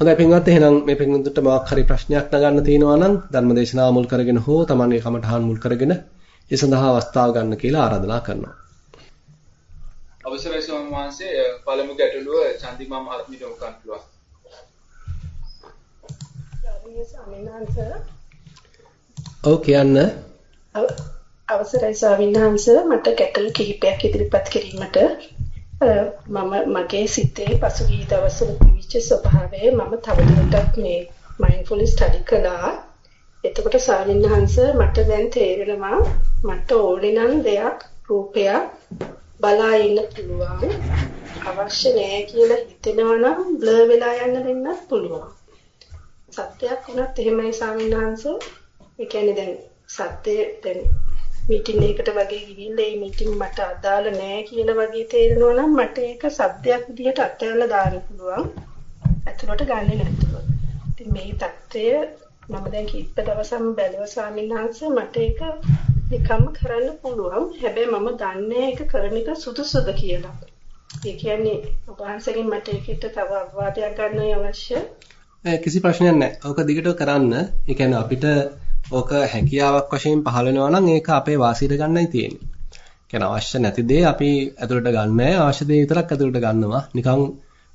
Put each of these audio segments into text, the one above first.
හොඳයි පින්වත් එහෙනම් මේ පින්වන්තුන්ට මොකක් හරි ප්‍රශ්නයක් නගන්න තියෙනවා නම් ධර්මදේශනාව මුල් කරගෙන හෝ තමන්ගේ කමඨහන් මුල් කරගෙන ඒ සඳහා අවස්ථාව ගන්න කියලා ආරාධනා කරනවා. අවසරයි ස්වාමීන් වහන්සේ පළමු ගැටලුව චන්දිමා මහත්මියට උකන් පුළුවන්. ඔව් කියන්න. අවසරයි ස්වාමීන් වහන්සේ මට ගැටලු කිහිපයක් ඉදිරිපත් කිරීමට මම මගේ සිතේ පසුගිය දවස්වල තිබිච්ච ස්වභාවය මම තවදුරටත් මේ මයින්ඩ්ෆුල් ස්ටඩි කළා. එතකොට ස්වාමීන් වහන්සේ මට දැන් තේරෙනවා මට ඕනේ නම් දෙයක් රූපයක් බලා ඉන්න පුළුවන්. අවශ්‍ය නෑ කියලා හිතෙනවා නම් බ්ලර් වෙලා යන්න දෙන්නත් පුළුවන්. සත්‍යයක් වුණත් එහෙමයි ස්වාමීන් වහන්සේ. ඒ කියන්නේ දැන් සත්‍ය දැන් මීටින් එකකට වගේ ගිහිල්ලා ඒ මීටින් මට අදාළ නෑ කියලා වගේ තේරෙනවා නම් මට ඒක සත්‍යයක් විදිහට අත්හැරලා දාන්න පුළුවන්. ඇතුළට ගන්නෙ නැතුව. ඉතින් මේ தත්ත්වය මම දැන් කීප දවසක් බැලුවා ස්වාමීන් වහන්සේ මට ඒක නිකම්ම කරන්න පුළුවන්. හැබැයි මම දන්නේ ඒක කරන එක සුදුසුද කියලා. ඒ කියන්නේ ඔබ වහන්සේගෙන් මට ඒකට තව අවවාදයක් ගන්න අවශ්‍ය. කිසි ප්‍රශ්නයක් නැහැ. ඕක දිගට කරන්න. ඒ කියන්නේ අපිට ඕක හැකියාවක් වශයෙන් පහළ වෙනවා නම් ඒක අපේ වාසියට ගන්නයි තියෙන්නේ. කියන්නේ අවශ්‍ය නැති දේ අපි ඇතුළට ගන්නෑ. අවශ්‍ය දේ විතරක් ඇතුළට ගන්නවා. නිකන්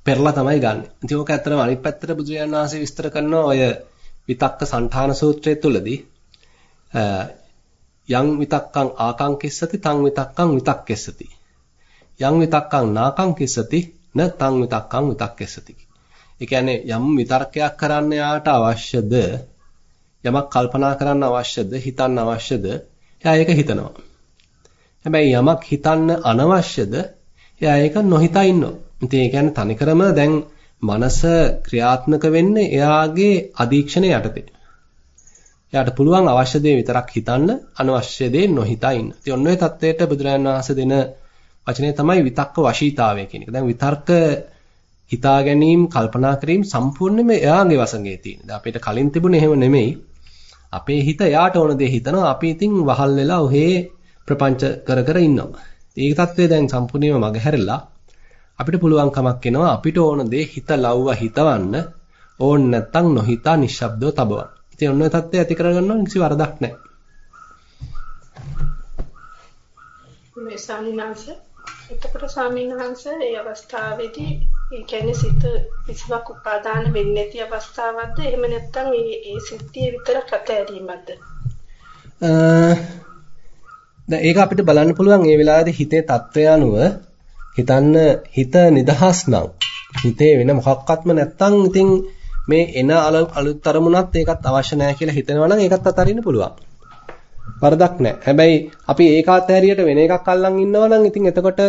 පෙරලා තමයි ගන්න. ඉතින් ඕක ඇත්තටම අනිත් පැත්තට බුදුරජාණන් වහන්සේ විස්තර කරන ඔය විතක්ක සංඨාන සූත්‍රය තුලදී යං විතක්කං ආකං කිස්සති තං විතක්කං විතක්කෙස්සති යං විතක්කං නාකං කිස්සති න තං විතක්කං විතක්කෙස්සති ඒ කියන්නේ යම් විතර්කයක් කරන්න යාට අවශ්‍යද යමක් කල්පනා කරන්න අවශ්‍යද, හිතන්න අවශ්‍යද? එයා ඒක හිතනවා. හැබැයි යමක් හිතන්න අනවශ්‍යද? එයා ඒක නොහිතා ඉන්නවා. ඉතින් ඒ කියන්නේ තනිකරම දැන් මනස ක්‍රියාත්මක වෙන්නේ එයාගේ අධීක්ෂණය යටතේ. එයාට පුළුවන් අවශ්‍ය දේ විතරක් හිතන්න අනවශ්‍ය දේ නොහිතා ඉන්න. ඉතින් ඔන්න ඔය தത്വයට බුදුරජාණන් වහන්සේ දෙන වචනේ තමයි විතක්ක වශීතාවය කියන එක. දැන් විතර්ක හිතා ගැනීම, කල්පනා කිරීම සම්පූර්ණයෙන්ම එයාගේ වසඟේ තියෙන. දැන් අපිට කලින් තිබුණේ එහෙම නෙමෙයි. අපේ හිත යාට ඕන දේ හිතනවා. අපි ඉතින් වහල් වෙලා ඔහේ ප්‍රපංච කර කර ඉන්නවා. ඒක తත්වේ දැන් සම්පූර්ණයෙන්ම මගහැරලා අපිට පුළුවන් කමක් එනවා අපිට ඕන දේ හිත ලව්ව හිතවන්න ඕන නැත්තම් නොහිතා නිශ්ශබ්දව තබවන්න. ඉතින් ඔන්න ඔය தත්ත්වය ඇති කරගන්න ඕන කිසි වරදක් නැහැ. මේ සාමිනාංශ එතකොට සාමිනාංශ ඒ අවස්ථාවේදී ඒ කියන්නේ සිත කිසිවක් උපාදාන වෙන්නේ නැති අවස්ථාවක්ද එහෙම නැත්නම් ඒ ඒ සිද්ධිය විතරක් අතහැරීමක්ද? දැන් ඒක අපිට බලන්න පුළුවන් මේ වෙලාවේදී හිතේ தත්වය අනුව හිතන්න හිත නිදහස් නම් හිතේ වෙන මොකක්වත්ම නැත්තම් ඉතින් මේ එන අලුත් අරමුණත් ඒකත් අවශ්‍ය නැහැ කියලා හිතනවා නම් ඒකත් අතාරින්න පුළුවන්. වරදක් නැහැ. හැබැයි අපි ඒකාත් හැරියට වෙන එකක් අල්ලන් ඉන්නවා නම් ඉතින් එතකොට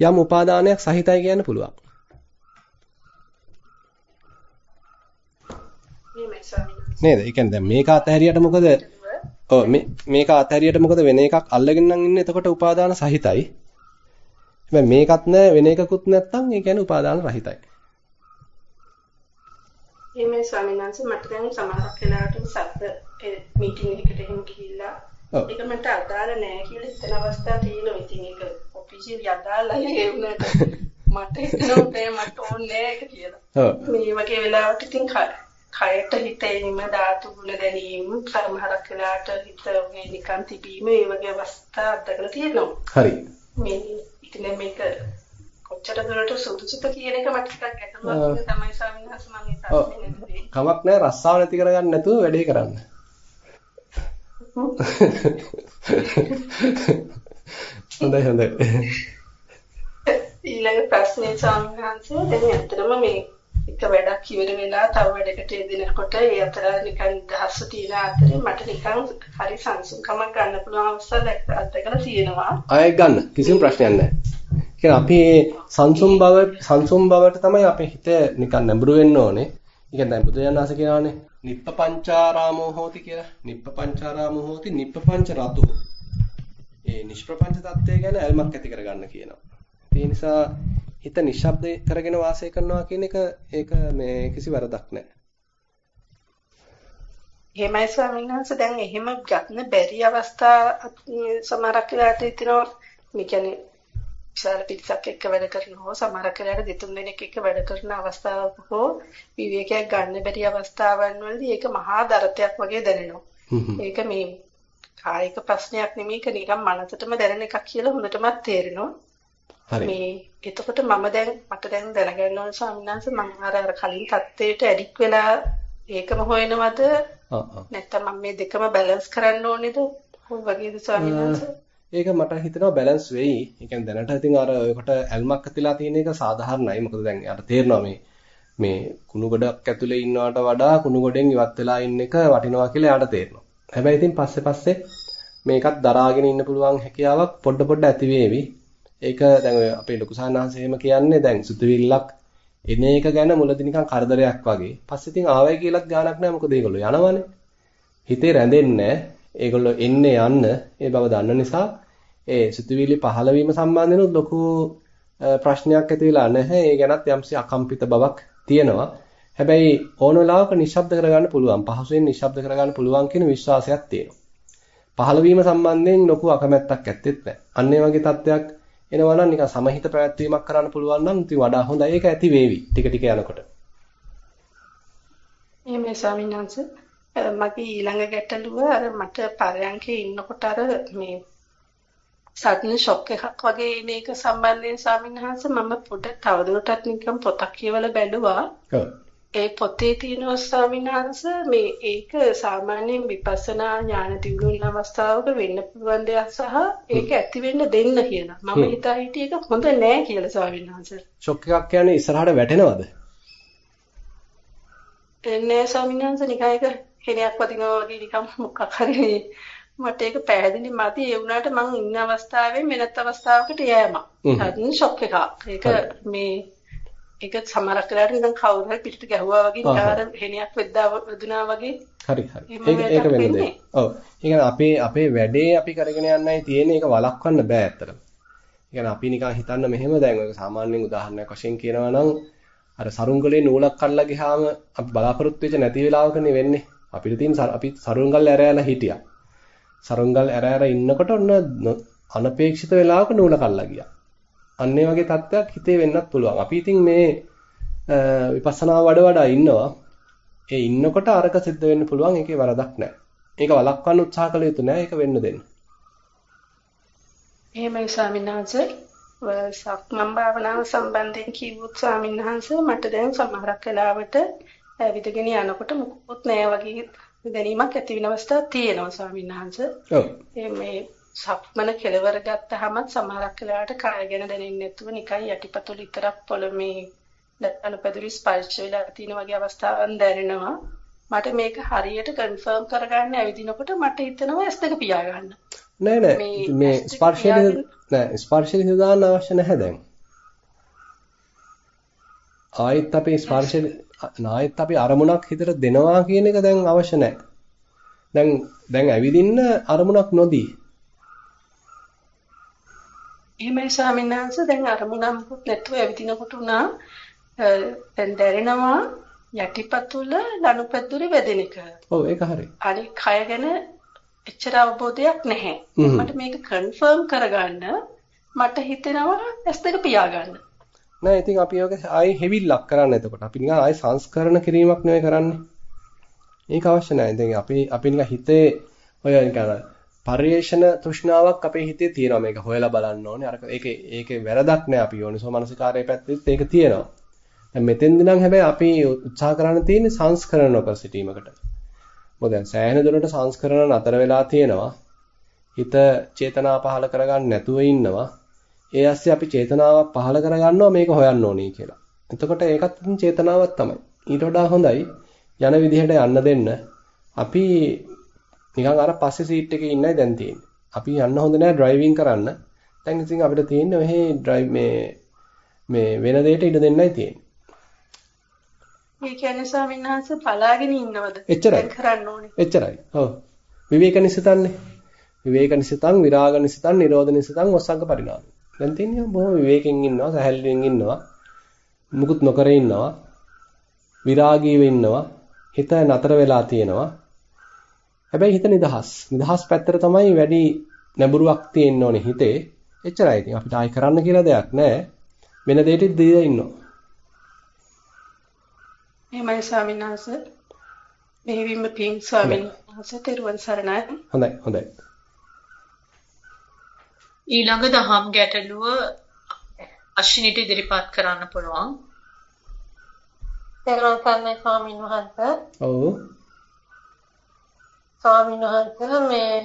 යම් උපාදානයක් සහිතයි කියන්න පුළුවන්. නේද? ඒ කියන්නේ දැන් මේක අතහැරියට මොකද? ඔව් මේක අතහැරියට මොකද වෙන එකක් අල්ලගෙන නම් ඉන්නේ එතකොට උපාදාන සහිතයි. හැබැයි මේකත් නැ වෙන එකකුත් නැත්තම් ඒ කියන්නේ උපාදාන රහිතයි. එහෙමයි ස්වාමීන් වහන්සේ මට දැන් සමහරක් වෙලාවට සද්ද මීටින් එකකට එහෙම ගිහිල්ලා ඒක මට අදාළ නෑ කියලා හිතන අවස්ථා තියෙනවා. ඉතින් ඒක ඔෆිෂියල් අදාළයි ඒ වුණාට මට හිතෙනවා මට ඕනේ නෑ කියලා. මේ වගේ වෙලාවට ඉතින් කයට හිතේම ධාතු ගුණ දැනීම සමහරක් වෙලාවට හිත වගේ නිකන් තිබීම ඒ වගේ අවස්ථා අත්දකලා තියෙනවා. හරි. මේ ඉතින් මේක කොච්චර දුරට සුදුසුද කියන එක මට ටිකක් ගැටලුවක් තමයි ස්වාමීන් වහන්සේ මම නේද කමක් නැහැ රස්සාව නැති කරගන්න නැතුව වැඩේ කරන්න. හොඳයි හොඳයි. ඊළඟ ප්‍රශ්නේ ස්වාමීන් වහන්සේ දැන් ඇත්තටම මේ එක වැඩක් ඉවර වෙලා තව වැඩකට යෙදෙනකොට ඒ අතර නිකන් දහස්ව තියෙන අතරේ මට නිකන් හරි සංසුන්කමක් ගන්න පුළුවන් අවස්ථා අත්දැකලා තියෙනවා. ආයෙ ගන්න කිසිම ප්‍රශ්නයක් නැහැ. කියන්නේ අපි සංසුම් බව සංසුම් බවට තමයි අපේ හිත නිකන් නැඹුරු වෙන්න ඕනේ. ඒ කියන්නේ දැන් බුදුරජාණන් වහන්සේ කියනවානේ නිප්පපංචාරාමෝ හෝති කියලා. නිප්පපංචාරාමෝ හෝති නිප්පපංච රතු. ඒ නිෂ්ප්‍රපංච தත්ත්වය ගැන ඇල්මක් ඇති කරගන්න කියනවා. ඒ නිසා හිත නිශ්ශබ්ද කරගෙන වාසය කරනවා කියන එක ඒක මේ කිසි වරදක් නැහැ. එහෙමයි ස්වාමීන් වහන්සේ දැන් එහෙම ගන්න බැරි අවස්ථා සමහරක් වෙලාවට හිතෙනවා මේ කියන්නේ විශාල පිරිසක් එක්ක වැඩ කරන හෝ සමහරක් වෙලාවට දෙතුන් දෙනෙක් එක්ක වැඩ කරන අවස්ථාවක හෝ විවේකයක් ගන්න බැරි අවස්ථාවන් වලදී ඒක මහා දරතයක් වගේ දැනෙනවා. ඒක මේ කායික ප්‍රශ්නයක් නෙමෙයි ඒක නිකන් මනසටම දැනෙන එකක් කියලා හොඳටම තේරෙනවා. හරි. මේ එතකොට මම දැන් මට දැන් දැනගන්න ඕන ස්වාමීන් වහන්සේ මම අර අර කලින් தත්ත්වයට ඇඩික් වෙලා ඒකම හොයනවද? නැත්නම් මම මේ දෙකම බැලන්ස් කරන්න ඕනේද? වගේද ස්වාමීන් වහන්සේ? ඒක මට හිතෙනවා බැලන්ස් වෙයි. ඒ කියන්නේ දැනට ඉතින් අර ඔයකට ඇල්මක් ඇතිලා තියෙන එක සාධාරණයි. මොකද දැන් යාට තේරෙනවා මේ මේ කුණු ගොඩක් ඇතුලේ ඉන්නවට වඩා කුණු ගොඩෙන් ඉවත් වෙලා ඉන්න එක වටිනවා කියලා යාට තේරෙනවා. හැබැයි ඉතින් පස්සේ පස්සේ මේකත් දරාගෙන ඉන්න පුළුවන් හැකියාවක් පොඩ පොඩ ඇති වේවි. ඒක දැන් ඔය අපේ ලොකු සානාංශ කියන්නේ දැන් සුතුවිල්ලක් එන එක ගැන මුලදී නිකන් කරදරයක් වගේ. පස්සේ ඉතින් ආවයි කියලාත් ගාණක් නැහැ. මොකද ඒගොල්ලෝ යනවනේ. හිතේ රැඳෙන්නේ ඒගොල්ලෝ එන්නේ යන්න ඒ බව දන්න නිසා ඒ සිතුවිලි පහළ වීම සම්බන්ධෙනුත් ලොකු ප්‍රශ්නයක් ඇති වෙලා නැහැ. ඒ ගැනත් යම්සි අකම්පිත බවක් තියෙනවා. හැබැයි ඕන වෙලාවක නිශ්ශබ්ද කරගන්න පුළුවන්. පහසුවෙන් නිශ්ශබ්ද කරගන්න පුළුවන් කියන විශ්වාසයක් තියෙනවා. පහළ වීම සම්බන්ධයෙන් ලොකු අකමැත්තක් ඇත්තෙත් නැහැ. අන්න ඒ වගේ තත්ත්වයක් එනවා නම් නිකන් සමහිත පැවැත්වීමක් කරන්න පුළුවන් නම් ඉතින් වඩා හොඳයි. ඒක ඇති වේවි ටික ටික යනකොට. එහෙමයි ස්වාමීන් වහන්සේ. මගේ ඊළඟ ගැටලුව අර මට පරයන්කේ ඉන්නකොට අර මේ සඩන් ෂොක් එකක් වගේ එන එක සම්බන්ධයෙන් ස්වාමින්වහන්ස මම පොඩ තවදුරටත් නිකන් පොතක් කියවලා බැලුවා. ඒ පොතේ තියෙන ස්වාමින්වහන්ස මේ ඒක සාමාන්‍යයෙන් විපස්සනා ඥාන දියුණු අවස්ථාවක වෙන්න පුළුවන් දෙයක් සහ ඒක ඇති වෙන්න දෙන්න කියලා. මම හිතා හිටියේ ඒක හොඳ නෑ කියලා ස්වාමින්වහන්ස. ෂොක් එකක් කියන්නේ ඉස්සරහට වැටෙනවද? නෑ ස්වාමින්වහන්ස නිකන් ඒක හෙනයක් වදිනවා වගේ නිකන් මොකක් හරි මට ඒක පැහැදිලි මදි ඒ වුණාට මං ඉන්න අවස්ථාවේ වෙනත් අවස්ථාවකට යෑමක්. හරින ෂොක් එකක්. ඒක මේ ඒක සමහරක් වෙලාවට නිකන් කවුරු හරි පිටට ගැහුවා වගේ නිකාර හෙනියක් වෙද්දා වදුනා වගේ. හරි හරි. ඒක ඒක වෙන්නේ. ඔව්. ඒ අපේ අපේ වැඩේ අපි කරගෙන යන්නයි තියෙන්නේ ඒක වළක්වන්න බෑ ඇත්තටම. ඒ අපි නිකන් හිතන්න මෙහෙම දැන් ඔය සාමාන්‍යයෙන් උදාහරණයක් වශයෙන් කියනවා නම් අර සරුංගලේ නූලක් අල්ලලා ගියාම අපි බලාපොරොත්තු වෙච්ච නැති වෙලාවකනේ වෙන්නේ. අපිට තියෙන අපි සරුංගල් ඇරයලා හිටියා. සරුංගල් ඇර ඇර ඉන්නකොට ඔන්න අනපේක්ෂිත වෙලාවක නූල කල්ලා ගියා. අන්න ඒ වගේ තත්ත්වයක් හිතේ වෙන්නත් පුළුවන්. අපි ඉතින් මේ විපස්සනා වඩ වඩා ඉන්නවා. ඒ ඉන්නකොට අරක සිද්ධ වෙන්න පුළුවන්. ඒකේ වරදක් නැහැ. ඒක වළක්වන්න උත්සාහ කළ යුතු නැහැ. ඒක වෙන්න දෙන්න. එහෙමයි ස්වාමීන් වහන්සේ. සක්මන් භාවනාව සම්බන්ධයෙන් කිව්වොත් ස්වාමීන් වහන්සේ මට දැන් සමහරක් වෙලාවට ඇවිදගෙන යනකොට මුකුත් නෑ වගේ දැනීමක් ඇති වෙන අවස්ථා තියෙනවා ස්වාමීන් වහන්සේ. ඔව්. මේ සක්මන කෙලවර ගත්තාම සමහරක් වෙලාවට කාය ගැන දැනෙන්නේ නැතුව නිකන් යටිපතුල විතරක් පොළොමේ අනුපැදුරි ස්පර්ශ වෙලා තියෙන වගේ අවස්ථාවන් දැනෙනවා. මට මේක හරියට කන්ෆර්ම් කරගන්න ඇවිදිනකොට මට හිතෙනවා S2 පියාගන්න. නෑ නෑ මේ ස්පර්ශය නෑ ස්පර්ශය හිතාන්න අවශ්‍ය නැහැ දැන්. ආයෙත් අපේ ස්පර්ශය නායෙත් අපි අරමුණක් හිතට දෙනවා කියන එක දැන් අවශ්‍ය නැහැ. දැන් දැන් ඇවිදින්න අරමුණක් නොදී. එහෙමයි ස්වාමීන් වහන්සේ දැන් අරමුණක් නැතුව ඇවිදිනකොට උනා දැන් දැනෙනවා යටිපතුල ලනුපැදුරේ වැදෙන එක. ඔව් ඒක හරි. අනිත් කය ගැන එච්චර අවබෝධයක් නැහැ. මට මේක කන්ෆර්ම් කරගන්න මට හිතෙනවා ඇස් දෙක පියාගන්න. නෑ ඉතින් අපි ඔක ආයේ හෙවිල්ලක් කරන්න එතකොට. අපි නිකන් ආයේ සංස්කරණ කිරීමක් නෙවෙයි කරන්නේ. ඒක අවශ්‍ය නෑ. ඉතින් අපි අපි නිකන් හිතේ ඔය නිකන් පරිේශන තෘෂ්ණාවක් අපේ හිතේ තියෙනවා. මේක හොයලා බලන්න ඕනේ. අර ඒකේ ඒකේ වැරදක් නෑ. අපි යෝනිසෝ මනසිකාරයේ පැත්තෙත් ඒක තියෙනවා. දැන් මෙතෙන්ද නම් හැබැයි අපි උත්සාහ කරන්න තියෙන්නේ සංස්කරණ නොකර සිටීමකට. මොකද දැන් සෑහෙන දුරට සංස්කරණ නතර වෙලා තියෙනවා. හිත චේතනා පහල කරගන්න නැතුව ඉන්නවා. ඒ ඇස්සේ අපි චේතනාවක් පහළ කරගන්නවා මේක හොයන්න ඕනේ කියලා. එතකොට ඒකත් චේතනාවක් තමයි. ඊට වඩා හොඳයි යන විදිහට යන්න දෙන්න. අපි නිකන් අර පස්සේ සීට් එකේ ඉන්නයි දැන් තියෙන්නේ. අපි යන්න හොඳ නෑ ඩ්‍රයිවිං කරන්න. දැන් ඉතින් අපිට තියෙන්නේ ඔහේ ඩ්‍රයිව් මේ මේ වෙන දෙයකට ඉඩ දෙන්නයි තියෙන්නේ. ඒ කියන්නේ ස්වාමීන් වහන්සේ පලාගෙන ඉන්නවද? එච්චරයි. කරන්න ඕනේ. එච්චරයි. ඔව්. විවේක නිසිතන්නේ. විවේක නිසිතං විරාග නිසිතං නිරෝධ නිසිතං වස්සංග පරිණාමය. දැන් තියන්නේ බොහොම විවේකයෙන් ඉන්නවා, සැහැල්ලුවෙන් ඉන්නවා. මුකුත් නොකර ඉන්නවා. විරාගීව ඉන්නවා. හිත නතර වෙලා තියෙනවා. හැබැයි හිත නිදහස්. නිදහස් පැත්තට තමයි වැඩි නැඹුරුවක් තියෙන්න ඕනේ හිතේ. එච්චරයි ඉතින් අපිට ආයි කරන්න කියලා දෙයක් නැහැ. වෙන දෙයකට දීලා ඉන්නවා. එහෙමයි ස්වාමීන් වහන්සේ. මෙහෙවිම පින් ස්වාමීන් වහන්සේ තෙරුවන් සරණයි. හොඳයි හොඳයි. ඊළඟ දහම් ගැටලුව අශ්විනිට ඉදිරිපත් කරන්න පුළුවන්. තෙරුවන් සරණයි ස්වාමීන් වහන්සේ. ඔව්. ස්වාමීන් වහන්සේ මේ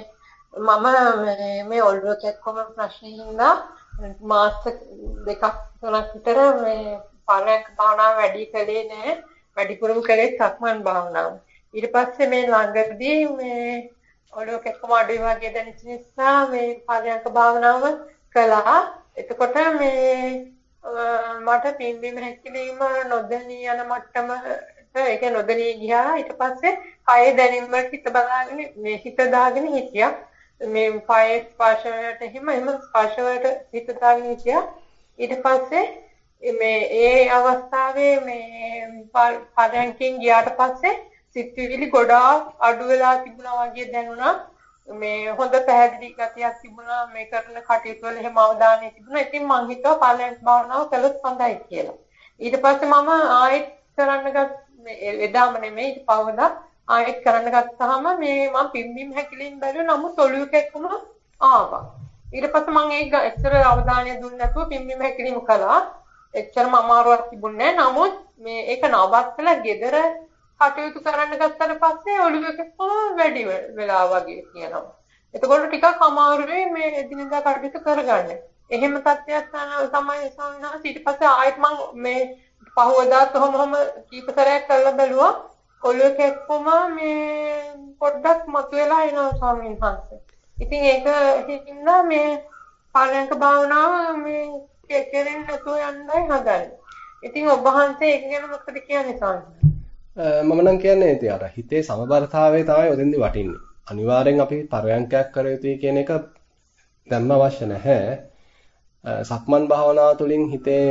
මම මේ ඔළුව කැක්කම ප්‍රශ්නේ හින්දා මාස දෙකක් තුනක් විතර මේ පාරක් භාවනාව වැඩි කළේ නැහැ. වැඩිපුරම කළේ සක්මන් භාවනාව. ඊට පස්සේ මේ ළඟදී මේ ඔළුව කැක්කම අඩුයි වගේ දැනෙච්ච නිසා මේ පාරයන්ක භාවනාව කළා. එතකොට මේ මට පිම්බීම හැකිලිම නොදැනී යන මට්ටමට ඒක නොදැනී ගියා. ඊට පස්සේ කය දැනීමට හිත බලාගෙන මේ හිත දාගෙන හිටියා. මේ පයේ ස්පර්ශයට එහෙම එහෙම ස්පර්ශවලට හිත දාගෙන හිටියා. ඊට පස්සේ මේ ඒ අවස්ථාවේ මේ පරයන්කින් ගියාට පස්සේ සිත්විලි ගොඩාක් අඩු වෙලා තිබුණා වගේ දැනුණා. මේ හොඳ පැහැදිලි ගතියක් තිබුණා මේ කරන කටයුතු වල එහෙම අවධානය තිබුණා. ඉතින් මං හිතුවා පරයන්ක් භාවනාව කළොත් හොඳයි කියලා. ඊට පස්සේ මම ආයෙත් කරන්න ගත් එදාම නෙමෙයි ඊට පවදා ආයෙත් කරන්න ගත්තාම මේ මම පිම්බීම හැකිලින් බැලුවා නමුත් ඔළුව කැක්කුම ආවා. ඊට පස්සේ මම ඒක එච්චර අවධානය දුන්නේ නැතුව පිම්බීම හැකිලිම කළා. එච්චරම අමාරුවක් තිබුණේ නැහැ. නමුත් මේ ඒක නවත්තලා gedara කටයුතු කරන්න ගත්තට පස්සේ ඔළුව කැක්කුම වැඩි වෙලා වගේ කියනවා. එතකොට ටිකක් අමාරුයි මේ එදිනෙදා කටයුතු කරගන්න. එහෙම තත්ත්වයක් තමයි ස්වාමීන් ඊට පස්සේ ආයෙත් මම මේ පහවදාත් කොහොම කීප සැරයක් කරලා බැලුවා. ඔළුව කැක්කුම මේ පොඩ්ඩක් මතුවලා එනවා ස්වාමීන් වහන්සේ. ඉතින් ඒක හින්දා මේ පාලනක භාවනාව මේ කෙරෙන්න නැතුව යන්නයි හදන්නේ. ඉතින් ඔබ වහන්සේ ඒක ගැන මොකද කියන්නේ ස්වාමීන් මම නම් කියන්නේ ඉතින් අර හිතේ සමබරතාවය තමයි ඔතෙන්දි වටින්නේ. අනිවාර්යෙන් අපි පරයන්කයක් කර යුතුයි කියන එක දැම්ම අවශ්‍ය නැහැ. සක්මන් භාවනාව තුළින් හිතේ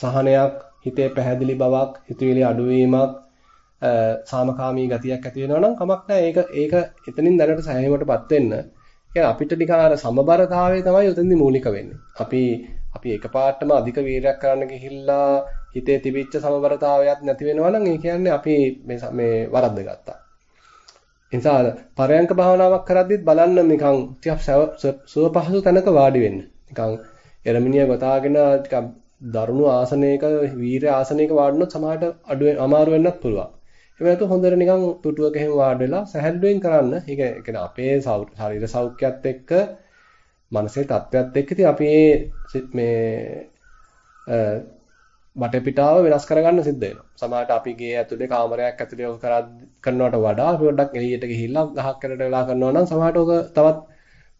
සහනයක්, හිතේ පැහැදිලි බවක්, හිතවිලි අඩුවීමක් සාමකාමී ගතියක් ඇති වෙනවා නම් කමක් නැහැ. ඒක ඒක එතනින් දැනට සෑහීමටපත් වෙන්න. කියන්නේ අපිට නිකන් අර සමබරතාවය තමයි උතෙන්දි මූලික වෙන්නේ. අපි අපි එකපාරටම අධික වීරයක් කරන්න ගිහිල්ලා හිතේ තිබිච්ච සමබරතාවයක් නැති වෙනවා නම් ඒ කියන්නේ අපි මේ මේ වරද්ද ගත්තා. ඒ නිසා පරයන්ක භාවනාවක් කරද්දිත් බලන්න නිකන් ටිකක් සුව පහසු තැනක වාඩි වෙන්න. නිකන් එරමිනිය ගොතාගෙන ටිකක් දරුණු ආසනයක වීර ආසනයක වාඩිනොත් සමහරට අඩු අමාරු වෙන්නත් පුළුවන්. එහෙම නැතු හොඳට නිකන් තුටුවක එහෙම වාඩි වෙලා සැහැල්ලුවෙන් කරන්න. ඒක කියන්නේ අපේ ශරීර සෞඛ්‍යයත් එක්ක මනසේ තත්ත්වයක් එක්ක ඉතින් අපි මේ වටපිටාව වෙනස් කරගන්න සිද්ධ වෙනවා. සමහරට අපි ගේ ඇතුලේ කාමරයක් ඇතුලේ ඔක කරනවට වඩා අපි පොඩ්ඩක් එළියට ගිහිල්ලා ගහක් කරට වෙලා කරනවා නම් සමහරට ඔක තවත්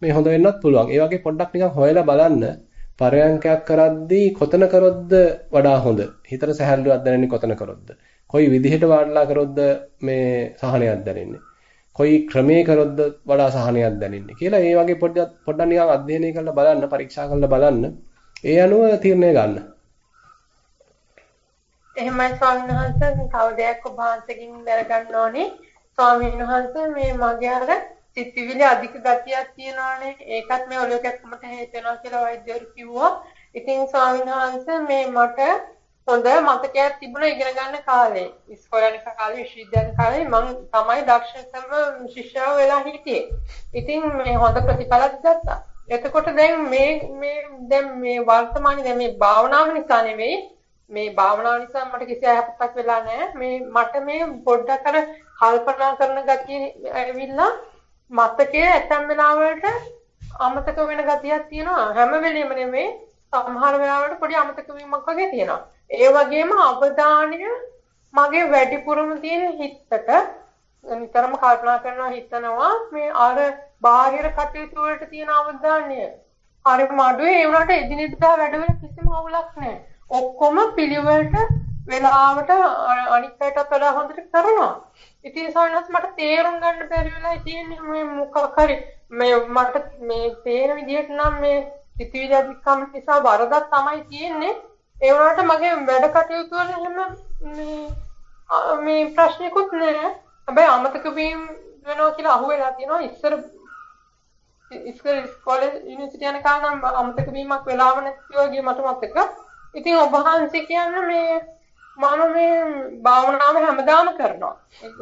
මේ හොඳ වෙන්නත් පුළුවන්. ඒ වගේ පොඩ්ඩක් නිකන් හොයලා බලන්න පරයන්කයක් කරද්දී කොතන කරොත්ද වඩා හොඳ? හිතට සැහැල්ලුවක් දැනෙන්නේ කොතන කරොත්ද? කොයි විදිහට වාඩිලා කරොත්ද මේ සහනයක් දැනෙන්නේ? කොයි ක්‍රමයේ කරොත්ද වඩා සහනයක් දැනෙන්නේ කියලා ඒ වගේ පොඩ්ඩක් පොඩ්ඩක් නිකන් අධ්‍යයනය කරලා බලන්න, පරීක්ෂා කරලා බලන්න. ඒ අනුව තීරණය ගන්න. එහෙමයි ස්වාමීන් වහන්සේ තව දෙයක් ඔබ වහන්සේකින් දැනගන්න ඕනේ. ස්වාමීන් වහන්සේ මේ මගේ අර සිතිවිලි අධික ගතියක් තියෙනවානේ. ඒකත් මේ ඔලුව කැක්කමට හේතු වෙනවා කියලා වෛද්‍යවරු කිව්වා. ඉතින් ස්වාමීන් වහන්සේ මේ මට හොඳ මතකයක් තිබුණා ඉගෙන ගන්න කාලේ. ඉස්කෝලේ යන කාලේ විශ්වවිද්‍යාල කාලේ මම තමයි දක්ෂතම ශිෂ්‍යව වෙලා හිටියේ. ඉතින් මේ හොඳ ප්‍රතිඵලත් ගත්තා. එතකොට දැන් මේ මේ දැන් මේ වර්තමානයේ දැන් මේ භාවනාව නිසා නෙවෙයි මේ භාවනාව නිසා මට කිසි අයහපතක් වෙලා නැහැ. මේ මට මේ පොඩ්ඩක් අර කල්පනා කරන ගතිය ඇවිල්ලා මතකයේ ඇතැම් වෙලාවලට අමතක වෙන ගතියක් තියෙනවා. හැම වෙලෙම නෙමෙයි සමහර වෙලාවලට පොඩි අමතක වීමක් වගේ තියෙනවා. ඒ වගේම අවධානය මගේ වැඩිපුරම තියෙන හිතට නිතරම කල්පනා කරනවා හිතනවා මේ අර බාහිර කටයුතු වලට තියෙන අවධානය. හරිම අඩුයි ඒ වුණාට එදිනෙදා වැඩවල කිසිම අවුලක් නැහැ. ඔක්කොම පිළිවෙලට වෙලාවට අනිත් පැයටත් වඩා හොඳට කරනවා. ඉතින් සවනස් මට තේරුම් ගන්න බැරි වෙලා තියෙන්නේ මේ මොකක් හරි මේ මට මේ තේරෙන විදිහට නම් මේ සිතිවිලි අධිකම් නිසා වරදක් තමයි තියෙන්නේ. ඒ වුණාට මගේ වැඩ කටයුතු වල එහෙම මේ මේ ප්‍රශ්නකුත් නෑ. හැබැයි අමතක වීම වෙනවා කියලා අහුවෙලා තියෙනවා ඉස්සර ඉස්කෝලේ ඉස්කෝලේ යුනිවර්සිටි යන කාලේ නම් අමතක වීමක් වෙලාව නැති වගේ මට මතක. ඉතින් ඔබ වහන්සේ කියන්නේ මේ මම මේ භාවනාව හැමදාම කරනවා. ඒක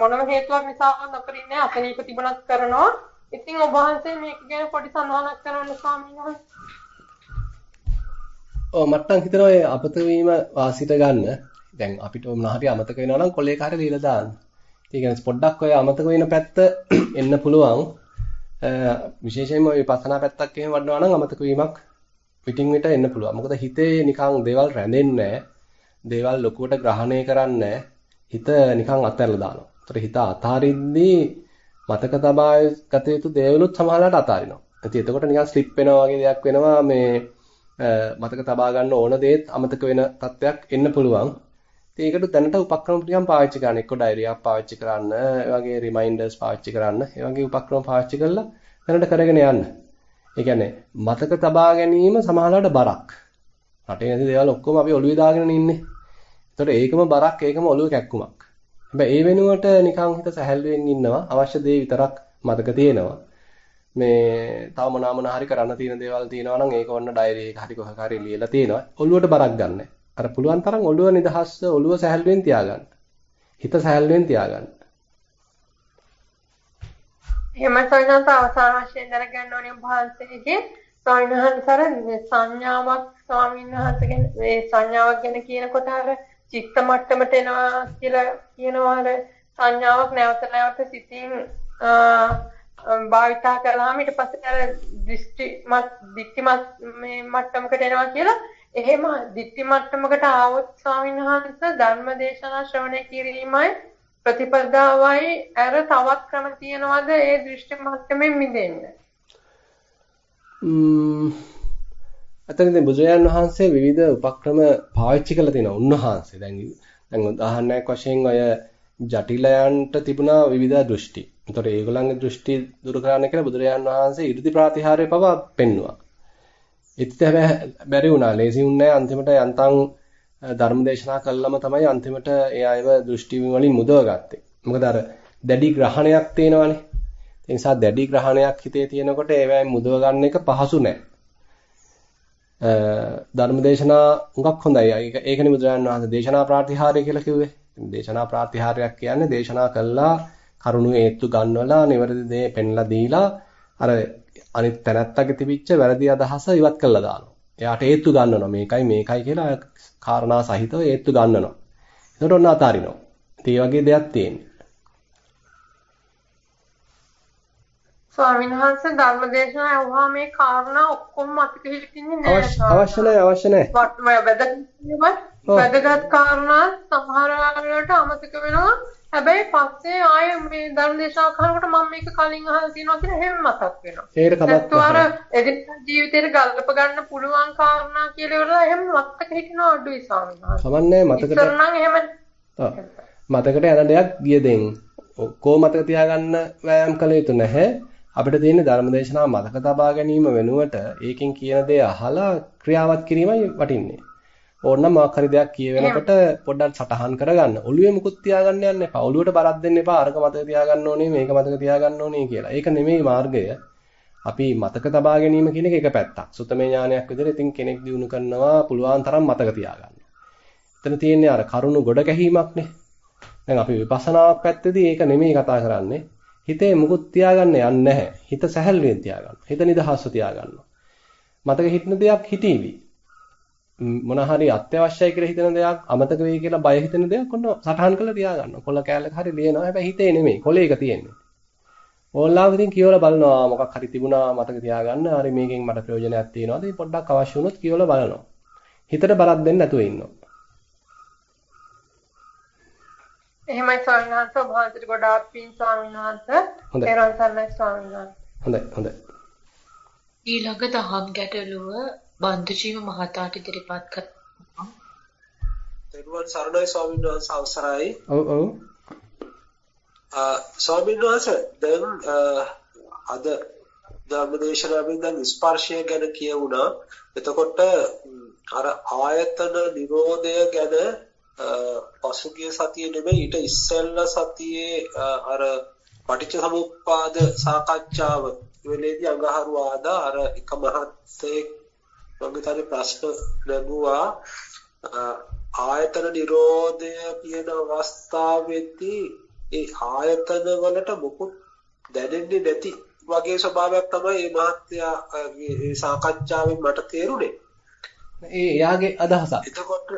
මොනම හේතුවක් නිසා නොකරින්නේ අසනීප තිබුණත් කරනවා. ඉතින් ඔබ වහන්සේ මේක ගැන පොඩි සඳහනක් කරන්න ස්වාමීන් වහන්සේ. ඔව් මට නම් හිතෙනවා ඒ අපත වීම වාසිත ගන්න. දැන් අපිට මොනවා හරි අමතක වෙනවා නම් කොලේක හරි ලියලා දාන්න. ඒ කියන්නේ පොඩ්ඩක් ඔය අමතක වෙන පැත්ත එන්න පුළුවන්. විශේෂයෙන්ම ඔය පසනා පැත්තක් එහෙම වඩනවා නම් අමතක වීමක් පිටින් විට එන්න පුළුවන්. මොකද හිතේ නිකන් දේවල් රැඳෙන්නේ දේවල් ලොකුවට ග්‍රහණය කරන්නේ හිත නිකන් අතහැරලා දානවා. ඒතර හිත අතාරිද්දී මතක තබා ගත යුතු දේවලුත් සමහරවිට අතාරිනවා. ඉතින් එතකොට නිකන් ස්ලිප් වෙනවා වගේ දෙයක් වෙනවා මේ මතක තබා ගන්න ඕන දේත් අමතක වෙන තත්ත්වයක් එන්න පුළුවන්. ඉතින් ඒකට දැනට උපක්‍රම ටිකක් පාවිච්චි කරන්න. එක්ක ඩයරියක් පාවිච්චි කරන්න, ඒ වගේ රිමයින්ඩර්ස් පාවිච්චි කරන්න. ඒ වගේ උපක්‍රම පාවිච්චි කරලා දැනට කරගෙන යන්න. ඒ කියන්නේ මතක තබා ගැනීම සමහරවිට බරක්. රටේ නැති දේවල් ඔක්කොම අපි ඔළුවේ දාගෙන ඉන්නේ. ඒතකොට ඒකම බරක්, ඒකම ඔළුව කැක්කුමක්. හැබැයි ඒ වෙනුවට නිකන් හිත සැහැල්ලුවෙන් ඉන්නවා. අවශ්‍ය දේ විතරක් මතක තියෙනවා. මේ තව මොනවා මොනවා හරි කරන්න තියෙන දේවල් තියෙනවා නම් ඒක ඔන්න ඩයරි එක හරි කොහක හරි ලියලා තියෙනවා. ඔළුවට බරක් ගන්න. අර පුළුවන් තරම් ඔළුව නිදහස් ඔළුව සැහැල්ලුවෙන් තියාගන්න. හිත සැහැල්ලුවෙන් තියාගන්න. එහෙම සවිනාස අවසාන වශයෙන් දැනගන්න ඕනේ වහන්සේගේ සවිනාහන්තර සංඥාවක් ස්වාමීන් වහන්සේ ගැන මේ සංඥාවක් ගැන කියනකොට අර චිත්ත මට්ටමට එනවා කියලා කියනවා සංඥාවක් නැවත නැවත සිතින් භාවිතා කළාම ඊට පස්සේ අර දෘෂ්ටි දික්ටි මේ මට්ටමකට එනවා කියලා එහෙම දික්ටි මට්ටමකට ආවොත් ස්වාමීන් වහන්සේ ධර්මදේශනා ශ්‍රවණය කිරීමයි ප්‍රතිපදාවයි අර තවත් ක්‍රම තියනවාද ඒ දෘෂ්ටි මට්ටමින් මිදෙන්න? අතනදී බුදුරජාන් වහන්සේ විවිධ උපක්‍රම පාවිච්චි කරලා තිනවා උන්වහන්සේ. දැන් දැන් උදාහරණයක් වශයෙන් ඔය ජටිලයන්ට තිබුණා විවිධ දෘෂ්ටි. ඒතකොට ඒගොල්ලන්ගේ දෘෂ්ටි දුරු කරන්න කියලා බුදුරජාන් වහන්සේ 이르දි ප්‍රාතිහාර්ය පවා පෙන්නවා. ඒත් හැබැයි බැරි වුණා. ලේසි වුණේ අන්තිමට යන්තම් ධර්ම දේශනා කළාම තමයි අන්තිමට ඒ අයව දෘෂ්ටි වලින් මුදවගත්තේ. මොකද අර දැඩි ග්‍රහණයක් තේනවනේ. ඒ නිසා දැඩි ග්‍රහණයක් හිතේ තියෙනකොට ඒවැයි මුදව ගන්න එක පහසු නෑ. ධර්මදේශනා හුඟක් හොඳයි. ඒකනේ බුදුරජාණන් වහන්සේ දේශනා ප්‍රාතිහාර්ය කියලා කිව්වේ. දේශනා ප්‍රාතිහාර්යයක් කියන්නේ දේශනා කළා කරුණු ඒත්තු ගන්නවලා නිවැරදි දේ පෙන්ලා දීලා අර අනිත් තැනත්තගේ තිබිච්ච වැරදි අදහස ඉවත් කළා දානවා. එයාට ඒත්තු ගන්නනවා. මේකයි මේකයි කියලා කාරණා සහිතව ඒත්තු ගන්නනවා. එතකොට ඔන්න අතාරිනවා. ඉතින් වගේ දෙයක් තියෙන්නේ. ස්වාමීන් වහන්සේ ධර්මදේශනා ඇහුවා මේ කාරණා ඔක්කොම මතක හිටින්නේ නැහැ. අවශ්‍ය නැහැ අවශ්‍ය නැහැ. වැදගත් කාරණා සමහර වෙලාවට අමතක වෙනවා. හැබැයි පස්සේ ආයේ මේ ධර්මදේශනා කරනකොට මම මේක කලින් අහලා තියෙනවා කියලා එහෙම මතක් වෙනවා. ඒකට කමක් නැහැ. එදිනෙදා ජීවිතේට ගල්ප ගන්න පුළුවන් කාරණා කියලා ඉවරලා එහෙම මතක හිටිනවා අඩුයි ස්වාමීන් වහන්සේ. කමන්නේ මතකට. ඉතින් නම් එහෙම මතකට යන දෙයක් ගිය දෙන්. කොහොම මතක තියාගන්න වෑයම් කළ යුතු නැහැ. අපිට තියෙන ධර්මදේශනා මතක තබා ගැනීම වෙනුවට ඒකෙන් කියන දේ අහලා ක්‍රියාවත් කිරීමයි වටින්නේ. ඕනනම් මොකක් හරි දෙයක් කියවෙනකොට පොඩ්ඩක් සටහන් කරගන්න. ඔළුවේ මුකුත් තියාගන්න යන්න එපා. ඔළුවට බරක් දෙන්න එපා. අරක මතක තියාගන්න ඕනේ, මේක මතක තියාගන්න ඕනේ කියලා. ඒක නෙමෙයි මාර්ගය. අපි මතක තබා ගැනීම කියන එක එක පැත්තක්. සුතමේ ඥානයක් විදිහට ඉතින් කෙනෙක් දිනු කරනවා පුළුවන් තරම් මතක තියාගන්න. එතන තියෙන්නේ අර කරුණු ගොඩ ගැහිමක්නේ. දැන් අපි විපස්සනාවක් පැත්තේදී ඒක නෙමෙයි කතා කරන්නේ. හිතේ මුකුත් තියාගන්න යන්නේ නැහැ. හිත සැහැල්ලුවෙන් තියාගන්න. හිත නිදහස්ව තියාගන්න. මතක හිටින දෙයක් හිතීවි. මොන හරි අත්‍යවශ්‍යයි කියලා හිතන දෙයක් අමතක වෙයි කියලා බය හිතෙන දෙයක් ඔන්න සටහන් කරලා තියාගන්න. කොල්ල කෑල්ලක හරි ලියනවා. හැබැයි හිතේ නෙමෙයි. කොලේ එක තියෙන්නේ. ඕන්ලාව ඉතින් කියවලා බලනවා මොකක් හරි තිබුණා මතක තියාගන්න. හරි මේකෙන් මට ප්‍රයෝජනයක් තියෙනවද? ඉතින් පොඩ්ඩක් අවශ්‍ය වුණොත් කියවලා බලනවා. හිතට බරක් දෙන්න නැතුව ඉන්නවා. එහෙමයි ස්වාමීන් වහන්සේ ඔබ වහන්සේට ගොඩාක් පින් ස්වාමීන් වහන්සේ. හොඳයි. ඒරන් සර්ණයි ස්වාමීන් වහන්සේ. හොඳයි හොඳයි. ඊළඟ දහම් ගැටලුව බන්දුජීව මහතාට ඉදිරිපත් කරනවා. තෙරුවන් සරණයි ස්වාමීන් වහන්සේ අවසරයි. ඔව් ඔව්. ස්වාමීන් වහන්සේ දැන් අද ධර්මදේශනාවෙන් දැන් ස්පර්ශය ගැන කියවුණා. එතකොට අර ආයතන නිරෝධය ගැන පසුගිය සතියේ නෙමෙයි ඊට ඉස්සෙල්ලා සතියේ අර පටිච්ච සමුප්පාද සාකච්ඡාව වෙලේදී අඟහරු ආදා අර එක මහත්තයෙක් මගේ තන ප්‍රශ්න ලැබුවා ආයතන නිරෝධය කියන අවස්ථාවේදී ඒ ආයතන වලට මුකුත් දැනෙන්නේ නැති වගේ ස්වභාවයක් තමයි මේ මහත්තයාගේ ඒ සාකච්ඡාවෙන් මට තේරුනේ. ඒ එයාගේ අදහසක්. එතකොට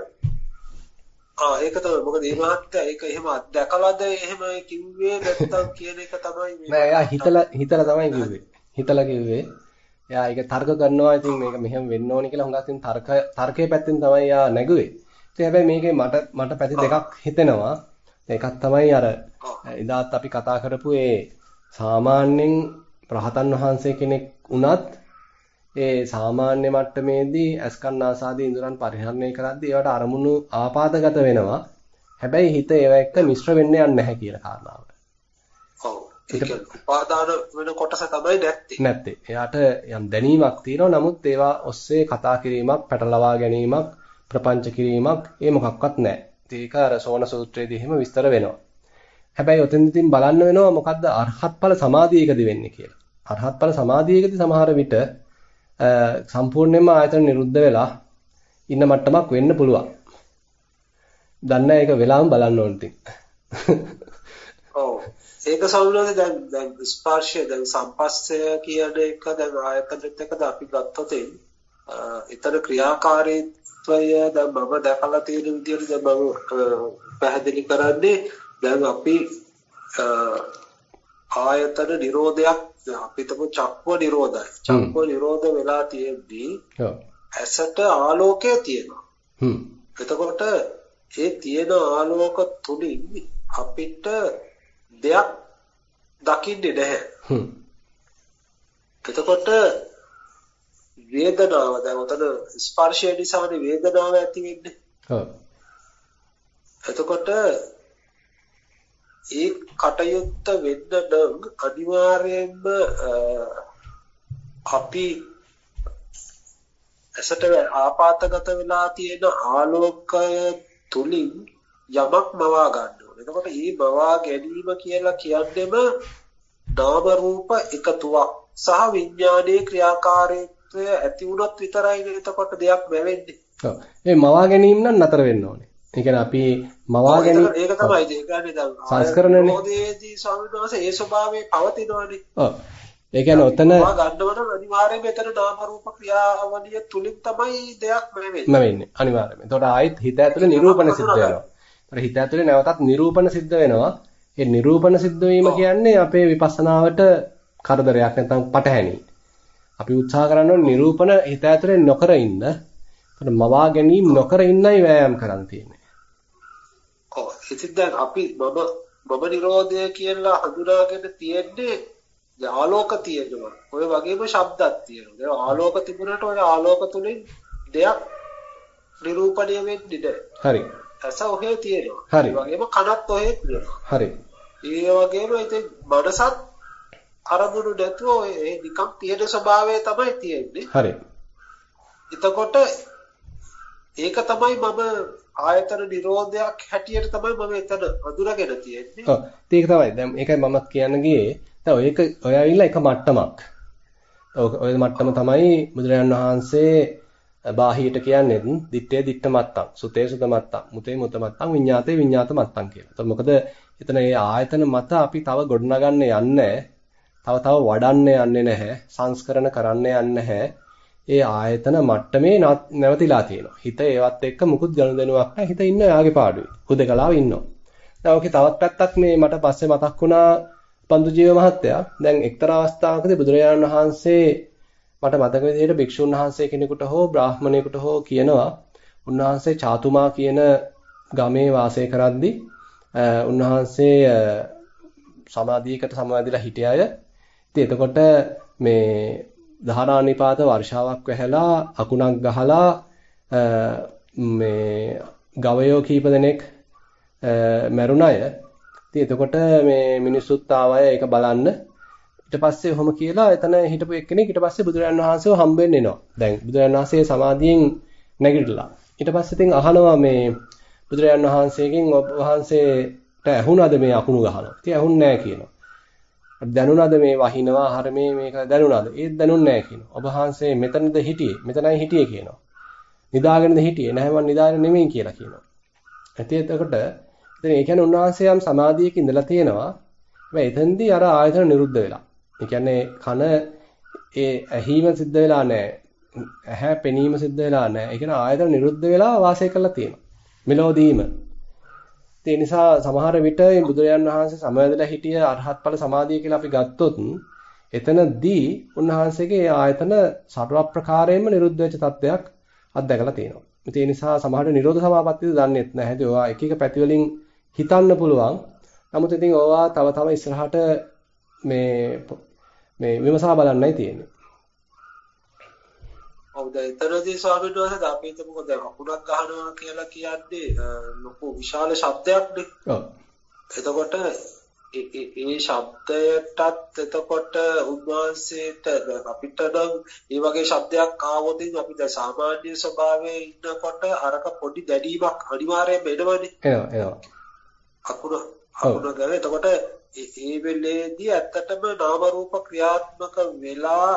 ආ ඒක තමයි මොකද මේ මහත්තයා ඒක එහෙම අත්දැකලාද එහෙම කිව්වේ නැත්තම් කියන එක තමයි නෑ එයා හිතලා හිතලා තමයි කිව්වේ. හිතලා කිව්වේ. එයා ඒක තර්ක කරනවා ඉතින් මේක මෙහෙම වෙන්න ඕනි කියලා හුඟක් ඉතින් තර්ක තර්කයේ පැත්තෙන් තමයි එයා නැගුවේ. ඉතින් හැබැයි මේකේ මට මට පැති දෙකක් හිතෙනවා. එකක් තමයි අර එදාත් අපි කතා කරපු ඒ සාමාන්‍යයෙන් රහතන් වහන්සේ කෙනෙක් වුණත් ඒ සාමාන්‍ය මට්ටමේදී අස්කන්නාසාදී ඉඳුරන් පරිහරණය කරද්දී ඒවට අරමුණු ආපාදගත වෙනවා. හැබැයි හිත ඒව එක්ක මිශ්‍ර වෙන්න යන්නේ නැහැ කියලා කාරණාව. ඔව්. ඒක උපාදාන වෙන කොටස තමයි නැත්තේ. නැත්තේ. එයාට යම් දැනීමක් තියෙනවා. නමුත් ඒවා ඔස්සේ කතා කිරීමක්, පැටලවා ගැනීමක්, ප්‍රපංච කිරීමක් ඒ මොකක්වත් නැහැ. ඒක අර සෝන සූත්‍රයේදී එහෙම විස්තර වෙනවා. හැබැයි ඔතෙන්දින් බලන්න වෙනවා මොකද්ද අරහත් ඵල සමාධියකදී වෙන්නේ කියලා. අරහත් ඵල සමාධියකදී සමහර විට සම්පූර්ණයෙන්ම ආයතන නිරුද්ධ වෙලා ඉන්න මට්ටමක් වෙන්න පුළුවන්. දන්න ඒක වෙලාවම බලන්න ඕන ඉතින්. ඔව්. ඒක සමුලෝද දැන් දැන් ස්පර්ශය දැන් සම්පස්සය කියන එක දැන් ආයතනෙත් එක්කද අපි ගත්තොත් එතන ක්‍රියාකාරීත්වය දැන් මම දැකලා තියෙන විදිහට දැන් මම පැහැදිලි කරන්නේ දැන් අපි ආයතන නිරෝධයක් අපි තම චක්ව නිරෝධයි. චක්ව නිරෝධ වෙලා තියෙද්දී ඇසට ආලෝකය තියෙනවා. එතකොට ඒ තියෙන ආලෝක තුලින් අපිට දෙයක් දකින්නේ නැහැ. එතකොට වේදනාව දැන් උතන ස්පර්ශය නිසානේ වේදනාව ඇති වෙන්නේ. එතකොට ඒ කටයුත්ත වෙන්න නම් අනිවාර්යයෙන්ම අපි ඇසට ආපాతගත වෙලා තියෙන ආලෝකය තුලින් යමක් මවා ගන්න ඕනේ. එතකොට මේ මවා ගැනීම කියලා කියන්නේම නාම රූප එකතුවක් සහ විඥානයේ ක්‍රියාකාරීත්වය ඇති වුණොත් විතරයි එතකොට දෙයක් වෙවෙන්නේ. ඔව්. මේ මවා ගැනීම නම් නතර වෙන්න ඕනේ. ඒ කියන්නේ අපි මවා ගැනීම ඒක තමයි ඒ කියන්නේ දැන් සංස්කරණනේ මොහොතේදී ස්වාමීන් වහන්සේ ඒ ස්වභාවයේ පවතිනවානේ. ඔව්. ඒ කියන්නේ ඔතන මවා ගන්නවට අනිවාර්යයෙන්ම එතන නාම රූප ක්‍රියාවලිය තුලින් තමයි දෙයක් වෙන්නේ. නැවෙන්නේ අනිවාර්යයෙන්ම. එතකොට ආයෙත් හිත ඇතුලේ නිරූපණ සිද්ධ වෙනවා. ඒතර හිත ඇතුලේ නැවතත් නිරූපණ සිද්ධ වෙනවා. ඒ නිරූපණ සිද්ධ වීම කියන්නේ අපේ විපස්සනාවට කරදරයක් නැත්නම් පටහැනි. අපි උත්සාහ කරන්න ඕනේ නිරූපණ හිත ඇතුලේ නොකර ඉන්න. ඒතර මවා ගැනීම නොකර ඉන්නයි වෑයම් කරන්න තියෙන්නේ. ඉතින් දැන් අපි මම මම නිරෝධය කියලා හඳුනාගෙන තියෙන්නේ ආලෝක තියෙනවා. ඔය වගේම ශබ්දක් තියෙනවා. ඒ ආලෝක තිබුණාට ඔය ආලෝක තුලින් දෙයක් නිරූපණය වෙන්නේ නැහැ. හරි. ඇස ඔහේ තියෙනවා. හරි. වගේම කනත් ඔහේ තියෙනවා. හරි. ඒ වගේම ඉතින් මනසත් අරමුණු නැතුව ඒ නිකම් තියෙන ස්වභාවය තමයි තියෙන්නේ. හරි. එතකොට ඒක තමයි මම ආයතන නිරෝධයක් හැටියට තමයි මම එතන අඳුරගෙන තියෙන්නේ. ඔව්. ඒක තමයි. දැන් ඒකයි මම කියන්න ගියේ. දැන් ඔය එක ඔය ඇවිල්ලා එක මට්ටමක්. ඔය මට්ටම තමයි බුදුරජාන් වහන්සේ බාහියට කියන්නේ දිත්තේ දිත්ත මත්තම්, සුතේ සුත මත්තම්, මුතේ මුත මත්තම්, විඤ්ඤාතේ විඤ්ඤාත මත්තම් කියලා. එතකොට මොකද එතන මේ ආයතන මත අපි තව ගොඩනගන්න යන්නේ තව තව වඩන්න යන්නේ නැහැ. සංස්කරණ කරන්න යන්නේ නැහැ. ඒ ආයතන මට්ටමේ නැවතිලා තියෙනවා. හිත ඒවත් එක්ක මුකුත් ගනුදෙනුවක් නැහැ. හිත ඉන්න යාගේ පාඩුවේ. හුදකලාව ඉන්නවා. දැන් ඔකේ තවත් පැත්තක් මේ මට පස්සේ මතක් වුණා පන්දු ජීව මහත්තයා. දැන් එක්තරා අවස්ථාවකදී බුදුරජාණන් වහන්සේ මට මතක විදිහට භික්ෂුන් වහන්සේ කෙනෙකුට හෝ බ්‍රාහමණයෙකුට හෝ කියනවා උන්වහන්සේ චාතුමා කියන ගමේ වාසය කරද්දී උන්වහන්සේ සමාධියකට සමවැදිලා හිටිය අය. ඉතින් එතකොට මේ ධාරානිපාත වර්ෂාවක් වැහැලා අකුණක් ගහලා මේ ගවයෝ කීප දෙනෙක් මැරුණ අය. ඉතින් එතකොට මේ මිනිස්සුත් ආවය ඒක බලන්න. ඊට පස්සේ ඔහොම කියලා එතන හිටපු එක්කෙනෙක් ඊට පස්සේ බුදුරජාන් වහන්සේව හම්බෙන්න එනවා. දැන් බුදුරජාන් වහන්සේ සමාධියෙන් නැගිටලා. ඊට පස්සේ ඉතින් අහනවා මේ බුදුරජාන් වහන්සේගෙන් ඔබ වහන්සේට ඇහුණාද මේ අකුණු ගහනවා. ඉතින් ඇහුන්නේ නැහැ කියනවා. දැනුණාද මේ වහිනවා හරමේ මේක දැනුණාද? ඒත් දැනුන්නේ නැහැ කියනවා. ඔබ වහන්සේ මෙතනද හිටියේ? මෙතනයි හිටියේ කියනවා. නිදාගෙනද හිටියේ? නැහැ මම නිදාගෙන නෙමෙයි කියලා කියනවා. ඇති එතකොට ඉතින් ඒ කියන්නේ උන්වහන්සේ යම් සමාධියක ඉඳලා තියෙනවා. හැබැයි එතෙන්දී අර ආයතන නිරුද්ධ වෙලා. ඒ කියන්නේ කන ඒ ඇහිම සිද්ධ වෙලා නැහැ. ඇහැ පෙනීම සිද්ධ වෙලා නැහැ. ඒ කියන්නේ ආයතන නිරුද්ධ වෙලා වාසය කරලා තියෙනවා. මෙලෝදීම ඒ නිසා සමහර විට බුදුරජාන් වහන්සේ සමවැදලා හිටිය අරහත් ඵල සමාධිය කියලා අපි ගත්තොත් එතනදී උන්වහන්සේගේ ආයතන සර්ව ප්‍රකාරයෙන්ම නිරුද්ධ වෙච්ච තත්වයක් අත්දැකලා තියෙනවා. ඒ නිසා සමහරට නිරෝධ සමාපත්තිය දන්නෙත් නැහැ. ඒ ඔයා එක එක පැති වලින් හිතන්න පුළුවන්. නමුත් ඉතින් ඕවා තව තව ඉස්සරහට මේ මේ විමසා බලන්නයි තියෙන්නේ. ඔව් දැන් එතනදී ස්වාමීන් වහන්සේ අපි හිතමුකෝ දැන් අකුණක් ගහනවා කියලා කියන්නේ ලොකු විශාල ශබ්දයක්නේ. ඔව්. එතකොට ඒ ශබ්දයටත් එතකොට උන්වහන්සේට අපිට නම් මේ වගේ ශබ්දයක් ආවොත් අපි දැන් සාමාන්‍ය ස්වභාවයේ ඉන්නකොට අරක පොඩි දැඩීමක් අනිවාර්යයෙන්ම එනවනේ. එනවා එනවා. අකුණ අකුණ ගාවේ එතකොට ඒ වෙලේදී ඇත්තටම නාම රූප ක්‍රියාත්මක වෙලා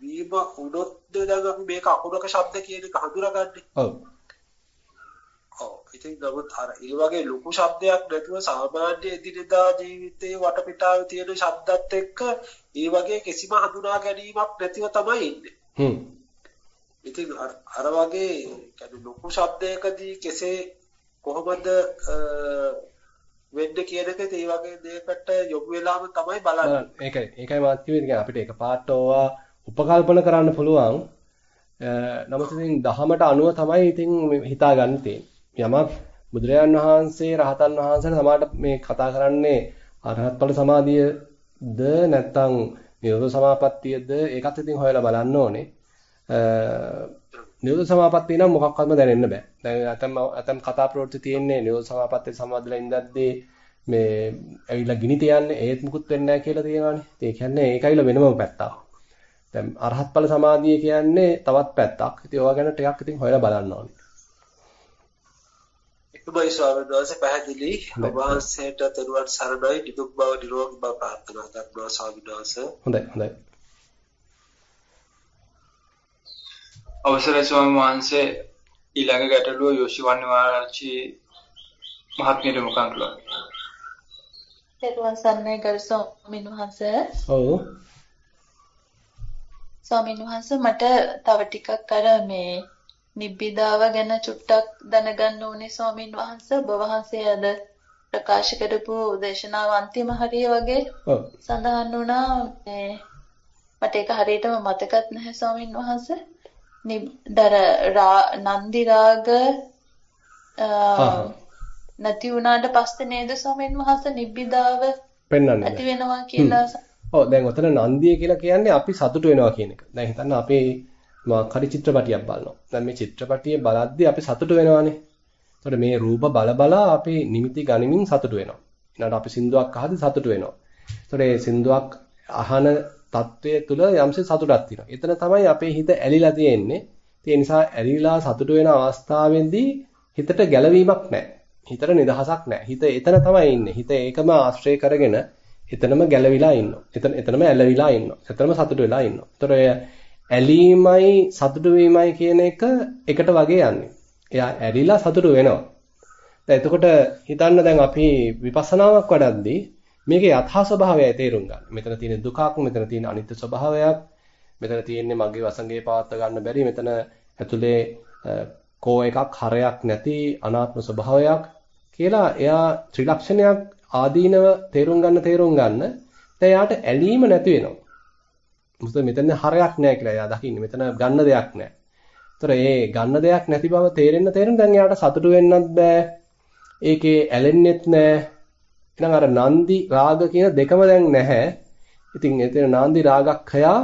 වීම උනොත් දැන් අපි මේක අකුණක ශබ්ද කියන එක හඳුනාගන්නේ. ඔව්. ඔව්. ඉතින් නමුත් අර ඒ වගේ ලොකු ශබ්දයක් නැතුව සාමාන්‍ය එදිනෙදා ජීවිතයේ වටපිටාවේ තියෙන ශබ්දත් එක්ක ඒ වගේ කිසිම හඳුනා ගැනීමක් නැතිව තමයි ඉන්නේ. හ්ම්. ඉතින් අර වගේ කියන්නේ ලොකු ශබ්දයකදී කෙසේ කොහොමද වෙන්න කියන එකත් ඒ වගේ දෙයකට යොමු වෙලාම තමයි බලන්නේ. ඒකයි ඒකයි මාත් කිව්වේ අපිට එකපාරට ඕවා උපකල්පන කරන්න පුළුවන්. නමුත් ඉතින් දහමට අනුව තමයි ඉතින් හිතා ගන්න තියෙන්නේ. යමක් බුදුරජාන් වහන්සේ රහතන් වහන්සේලා සමාඩ මේ කතා කරන්නේ අරහත් ඵල සමාධියද නැත්නම් නිරෝධ සමාපත්තියද ඒකත් ඉතින් හොයලා බලන්න ඕනේ. නිරෝධ සමාපත්තිය නම් මොකක්වත්ම දැනෙන්න බෑ. දැන් අතම් අතම් කතා ප්‍රවෘත්ති තියෙන්නේ නිරෝධ සමාපත්තිය සමාදලා ඉඳද්දී මේ ඇවිල්ලා ගිනි තියන්නේ ඒත් මුකුත් වෙන්නේ නැහැ කියලා තියෙනවානේ. ඒ කියන්නේ ඒකයිල වෙනම පැත්තක්. දැන් අරහත් ඵල සමාධිය කියන්නේ තවත් පැත්තක්. ඉතින් ඒවා ගැන ටිකක් ඉතින් හොයලා බලන්න ඕනේ. එකමයි ස්වාමීන් වහන්සේ පැහැදිලි ඔබ වහන්සේට තෙරුවන් සරණයි නිදුක් බව නිරෝගී බව ප්‍රාර්ථනා කරනවා ස්වාමීන් වහන්සේ. හොඳයි හොඳයි. අවසරයි ස්වාමීන් වහන්සේ ඊළඟ ගැටලුව යෝෂිවන්න වාරචි මහත්මියට මොකක්ද? තෙරුවන් සරණයි ගරු ස්වාමීන් වහන්සේ. ඔව්. ස්වාමීන් වහන්සේ මට තව ටිකක් අර මේ නිබ්බිදාව ගැන චුට්ටක් දැනගන්න ඕනේ ස්වාමීන් වහන්සේ. ඔබ වහන්සේ අද ප්‍රකාශ කරපු දේශනාව අන්තිම හරිය වගේ ඔව්. සඳහන් වුණා මේ මට ඒක හරියටම මතකත් නැහැ ස්වාමීන් වහන්සේ. නිදර නන්දි රාග නැති වුණාට පස්සේ නේද ස්වාමීන් වහන්සේ නිබ්බිදාව පෙන්වන්නේ. ඇති වෙනවා කියලා ඔව් දැන් ඔතන නන්දිය කියලා කියන්නේ අපි සතුටු වෙනවා කියන එක. දැන් හිතන්න අපේ මොකක් චිත්‍රපටියක් බලනවා. දැන් මේ චිත්‍රපටිය බලද්දී අපි සතුටු වෙනවානේ. එතකොට මේ රූප බල බලා අපි නිමිති ගනිමින් සතුටු වෙනවා. ඊළඟට අපි සින්දුවක් අහද්දී සතුටු වෙනවා. එතකොට සින්දුවක් අහන తත්වයේ තුල යම්සේ සතුටක් තියෙනවා. එතන තමයි අපේ හිත ඇලිලා තියෙන්නේ. ඒ නිසා ඇලිලා සතුටු වෙන අවස්ථාවෙන්දී හිතට ගැළවීමක් නැහැ. හිතට නිදහසක් නැහැ. හිත එතන තමයි ඉන්නේ. හිත ඒකම ආශ්‍රය කරගෙන එතනම ගැළවිලා ඉන්නවා. එතන එතනම ඇලවිලා ඉන්නවා. එතනම සතුටු වෙලා ඉන්නවා. ඒතර ඔය ඇලීමයි සතුටු වීමයි කියන එක එකට වගේ යන්නේ. එයා ඇරිලා සතුටු වෙනවා. දැන් එතකොට හිතන්න දැන් අපි විපස්සනාවක් වඩද්දී මේකේ යථා ස්වභාවයයි තේරුම් ගන්න. මෙතන තියෙන දුකක්, මෙතන තියෙන අනිත්‍ය ස්වභාවයක්, මෙතන තියෙන්නේ මගේ වසඟේ පවත්ව ගන්න බැරි, මෙතන ඇතුලේ කෝ එකක් හරයක් නැති අනාත්ම ස්වභාවයක් කියලා එයා ත්‍රිලක්ෂණයක් ආදීනව තේරුම් ගන්න තේරුම් ගන්න දැන් යාට ඇලීම නැති වෙනවා. මොකද මෙතන හරයක් නැහැ කියලා එයා දකින්නේ. මෙතන ගන්න දෙයක් නැහැ. ඒතර ඒ ගන්න දෙයක් නැති බව තේරෙන්න තේරෙන්න දැන් යාට සතුටු වෙන්නත් බෑ. ඒකේ ඇලෙන්නෙත් නැහැ. එහෙනම් අර නන්දි රාග කියන දෙකම දැන් නැහැ. ඉතින් එතන නන්දි රාගක්ඛයා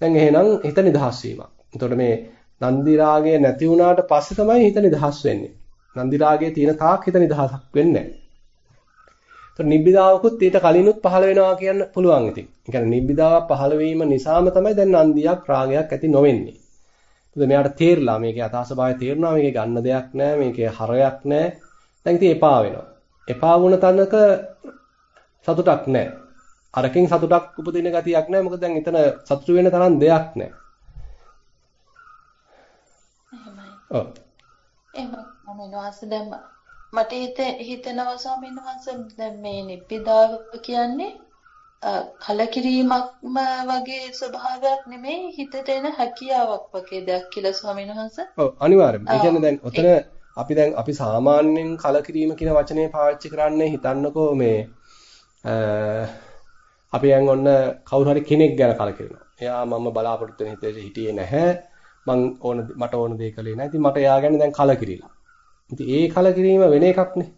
දැන් එහෙනම් හිත නිදහස් වීමක්. එතකොට මේ නන්දි රාගය නැති වුණාට පස්සේ තමයි හිත නිදහස් වෙන්නේ. නන්දි රාගයේ තියෙන තාක් හිත නිදහසක් වෙන්නේ නැහැ. ඒතර නිබ්බිදාවකුත් ඊට කලිනුත් පහළ වෙනවා කියන්න පුළුවන් ඉතින්. ඒ කියන්නේ නිබ්බිදාව පහළ වීම නිසාම තමයි දැන් නන්දියක් රාගයක් ඇති නොවෙන්නේ. මොකද මෙයාට තේරලා මේකේ අතහසභාවය තේරෙනවා මේකේ ගන්න දෙයක් නැහැ මේකේ හරයක් නැහැ. දැන් ඉතින් එපා වෙනවා. එපා වුණ තැනක සතුටක් නැහැ. අරකින් සතුටක් උපදින ගතියක් නැහැ. මොකද දැන් එතන සතුටු වෙන තරම් දෙයක් නැහැ. එහෙමයි. ඔව්. දැන් මට හිත හිතෙනවා ස්වාමීන් වහන්සේ දැන් මේ නිබ්බිදාව කියන්නේ කලකිරීමක්ම වගේ ස්වභාවයක් නෙමෙයි හිතට එන හැකියාවක් වගේ දෙයක් කියලා ස්වාමීන් වහන්සේ. ඔව් අනිවාර්යයෙන්. ඒ කියන්නේ දැන් ඔතන අපි දැන් අපි සාමාන්‍යයෙන් කලකිරීම කියන වචනේ පාවිච්චි කරන්නේ හිතන්නකෝ මේ අපි දැන් ඔන්න කවුරු හරි කෙනෙක් ගැන කලකිරෙනවා. එයා මම බලාපොරොත්තු වෙන හිතේ හිටියේ නැහැ. මං ඕන මට ඕන දේ කළේ නැහැ. ඉතින් මට එයා ගැන දැන් කලකිරිලා. ඉතින් ඒ කලකිරීම වෙන එකක්නේ.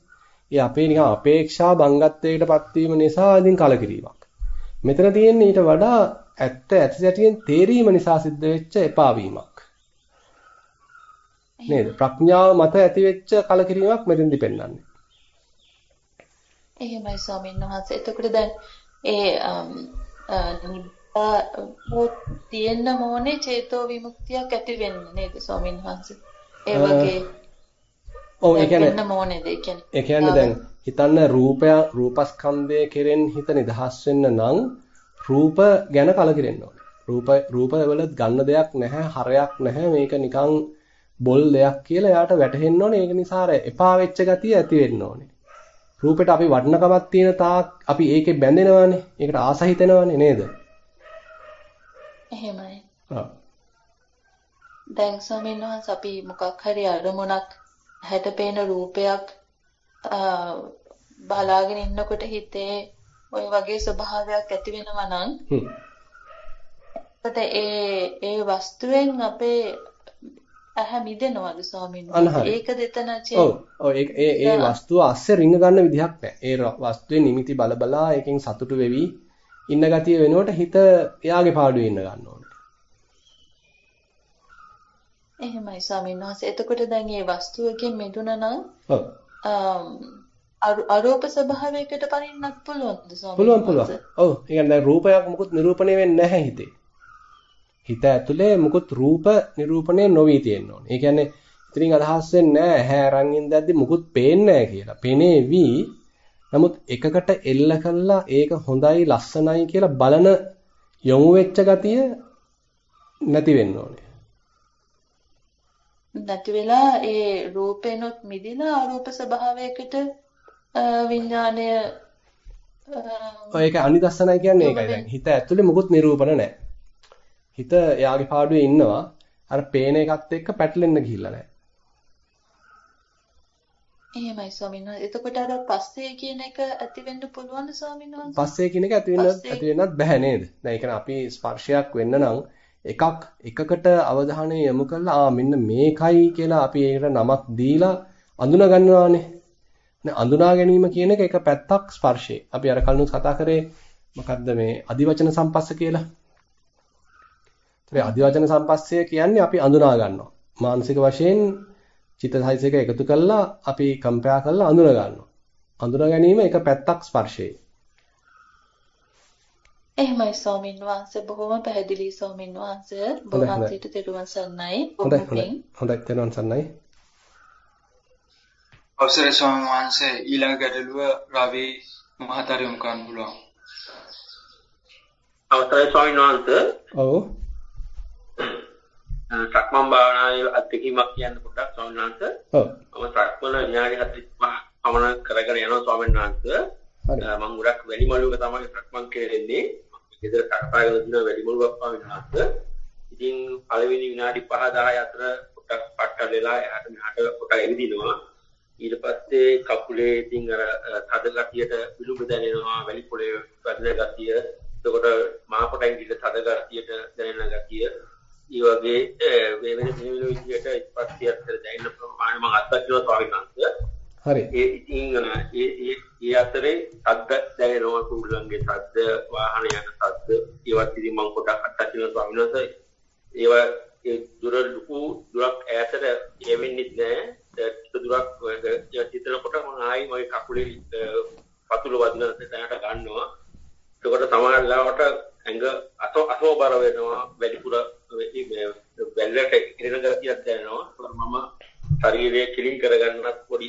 ඒ අපේ නිකන් අපේක්ෂා බංගත්වයකටපත් වීම නිසා ඉතින් කලකිරීමක්. මෙතන තියෙන්නේ ඊට වඩා ඇත්ත ඇතිසැටියෙන් තේරීම නිසා සිද්ධ වෙච්ච එපා වීමක්. නේද? ප්‍රඥාව මත ඇතිවෙච්ච කලකිරීමක් මෙතෙන්දි පෙන්වන්නේ. එහෙමයි ස්වාමීන් වහන්සේ. එතකොට දැන් ඒ නිබ්බා තියෙන්න ඕනේ චේතෝ විමුක්තියක් ඇති වෙන්න නේද ස්වාමීන් වහන්සේ? ඒ වගේ ඔව් ඒ කියන්නේ ඒ කියන්නේ දැන් හිතන්න රූපය රූපස්කන්ධය කෙරෙන් හිත නිදහස් වෙන්න නම් රූප ගැන කලකිරෙන්න ඕනේ. රූප රූපවල ගන්න දෙයක් නැහැ, හරයක් නැහැ. මේක නිකන් බොල් දෙයක් කියලා එයාට වැටහෙන්න ඕනේ. ඒක නිසා එපා වෙච්ච ගතිය ඇති වෙන්න ඕනේ. රූපෙට අපි වටිනකමක් තියෙන තාක් අපි ඒකේ බැඳෙනවානේ. ඒකට ආස හිතෙනවානේ නේද? එහෙමයි. ඔව්. දැන් ස්වාමීන් වහන්සේ අපි මොකක් හරි අරමුණක් හැට පේන රූපයක් බලාගෙන ඉන්නකොට හිතේ ওই වගේ ස්වභාවයක් ඇති වෙනවා නම් එතකොට ඒ ඒ වස්තුවෙන් අපේ ඇහැ මිදෙනවද ස්වාමීන් වහන්සේ? ඒකද එතන ඔව්. ඔව් ඒ ඒ වස්තුව අස්සේ රිංග ගන්න විදිහක් නැහැ. ඒ වස්තුවේ නිමිති බල බලා ඒකෙන් සතුටු වෙවි ඉන්න ගතිය වෙනුවට හිත එයාගේ පාඩුවේ ඉන්න ගන්න ඕනේ. එහෙමයි ස්වාමීන් වහන්සේ. එතකොට දැන් මේ වස්තුවකින් මිදුණා නම් ඔව්. අරූප ස්වභාවයකට පරින්නත් පුළුවන්ද ස්වාමීන් පුළුවන් පුළුවන්. ඔව්. ඒ කියන්නේ දැන් රූපයක් මුකුත් නිරූපණය වෙන්නේ නැහැ හිතේ. හිත ඇතුලේ මුකුත් රූප නිරූපණය නොවි තියෙන්න ඕනේ. ඒ කියන්නේ ඉතින් අදහස් වෙන්නේ නැහැ ඇහැ අරන් ඉඳද්දි මුකුත් පේන්නේ නැහැ කියලා. පෙනේවි. නමුත් එකකට එල්ල කළා ඒක හොඳයි ලස්සනයි කියලා බලන යොමු වෙච්ච ගතිය නැති වෙන්න ඕනේ. නැති වෙලා ඒ රූපේනොත් මිදිලා අරූප ස්වභාවයකට විඥාණය ඔය ඒක අනිදස්සනයි කියන්නේ ඒකයි දැන් හිත ඇතුලේ මුකුත් නිරූපණ නැහැ. හිත එයාගේ පාඩුවේ ඉන්නවා අර පේන එකත් එක්ක පැටලෙන්න ගිහිල්ලා නැහැ. එහෙමයි ස්වාමීන් වහන්සේ. එතකොට අර පස්සේ කියන එක ඇති වෙන්න පුළුවන්ද ස්වාමීන් වහන්සේ? පස්සේ කියන එක ඇති වෙන්න ඇති වෙන්නත් බෑ නේද? දැන් ඒ කියන්නේ අපි ස්පර්ශයක් වෙන්න නම් එකක් එකකට අවධානය යොමු කරලා ආ මෙන්න මේකයි කියලා අපි ඒකට නමක් දීලා අඳුන ගන්නවානේ. නේ අඳුනා ගැනීම කියන එක එක පැත්තක් ස්පර්ශේ. අපි අර කලින් කතා කරේ මොකද්ද මේ අදිවචන සම්පස්ස කියලා. ඒ අදිවචන සම්පස්සය කියන්නේ අපි අඳුනා ගන්නවා. මානසික වශයෙන් චිත්තසයිසික එකතු කළා අපි කම්පයා කරලා අඳුන ගන්නවා. අඳුන ගැනීම එක පැත්තක් ස්පර්ශේ. එහෙමයි ස්වාමින් වහන්සේ. බොහොම පැහැදිලි ස්වාමින් වහන්සේ. බොහොමසිට තෙරුවන් සරණයි. හොඳයි හොඳයි තෙරුවන් සරණයි. අවසරයි ස්වාමීන් වහන්සේ. ඊළඟ ගැටලුව රවි මහතාට යොමු කරන්න පුළුවන්. අවසරයි ස්වාමීන් වහන්සේ. ඔව් සක්මන් භාවනාවේ අත්දැකීමක් කියන්න පොඩ්ඩක් ස්වාමීන් වහන්සේ. ඔව්. මම සක්මන විනාඩි 45 පමණ කරගෙන යනවා ස්වාමීන් වහන්සේ. මම ගොඩක් වැඩිමළුවක තමයි සක්මන් කෙරෙන්නේ. ගෙදර කටපායගෙන දින වැඩිමළුවක් ස්වාමීන් වහන්සේ. ඉතින් පළවෙනි විනාඩි 5 10 අතර පොඩක් පට්ටල් වෙලා එහාට මෙහාට පොඩක් එවිදිනවා ඊට පස්සේ කකුලේ ඉතින් අර තද ගතියට විලුඹ දැනෙනවා වැලි පොළේ වැදෙන ගතිය. එතකොට මා කොටෙන් කිට තද ගතියට දැනෙන ගතිය ඒ වගේ මේ වෙන මේ වෙන විදිහට ස්පර්ශයක් දැනෙන ප්‍රමාණය මම අත්දැකියවා ස්වාමීන් වහන්සේ. හරි. ඒ ඉතින් ඒ ඒ ඒ අතරේ ශබ්ද දැනෙනවා කුරුල්ලන්ගේ ශබ්ද වාහන යන ශබ්ද. ඒවත් ඉතින් මම පොඩක් අත්දැකියවා ස්වාමීන් වහන්සේ. ඒවා ඒ දුර ලොකු දුරක් ඈතට යවෙන්නේ නැහැ ටික දුරක් හිතනකොට මම ආයි මගේ කකුලේ පතුල වදින තැනට ගන්නවා. එතකොට සමහර ලාවට ඇඟ අත අතෝබර වෙනවා වැඩිපුර වැල්ලට ඉරන ගතියක් දැනෙනවා. මම ශරීරය කිලින් කරගන්නත් පොඩි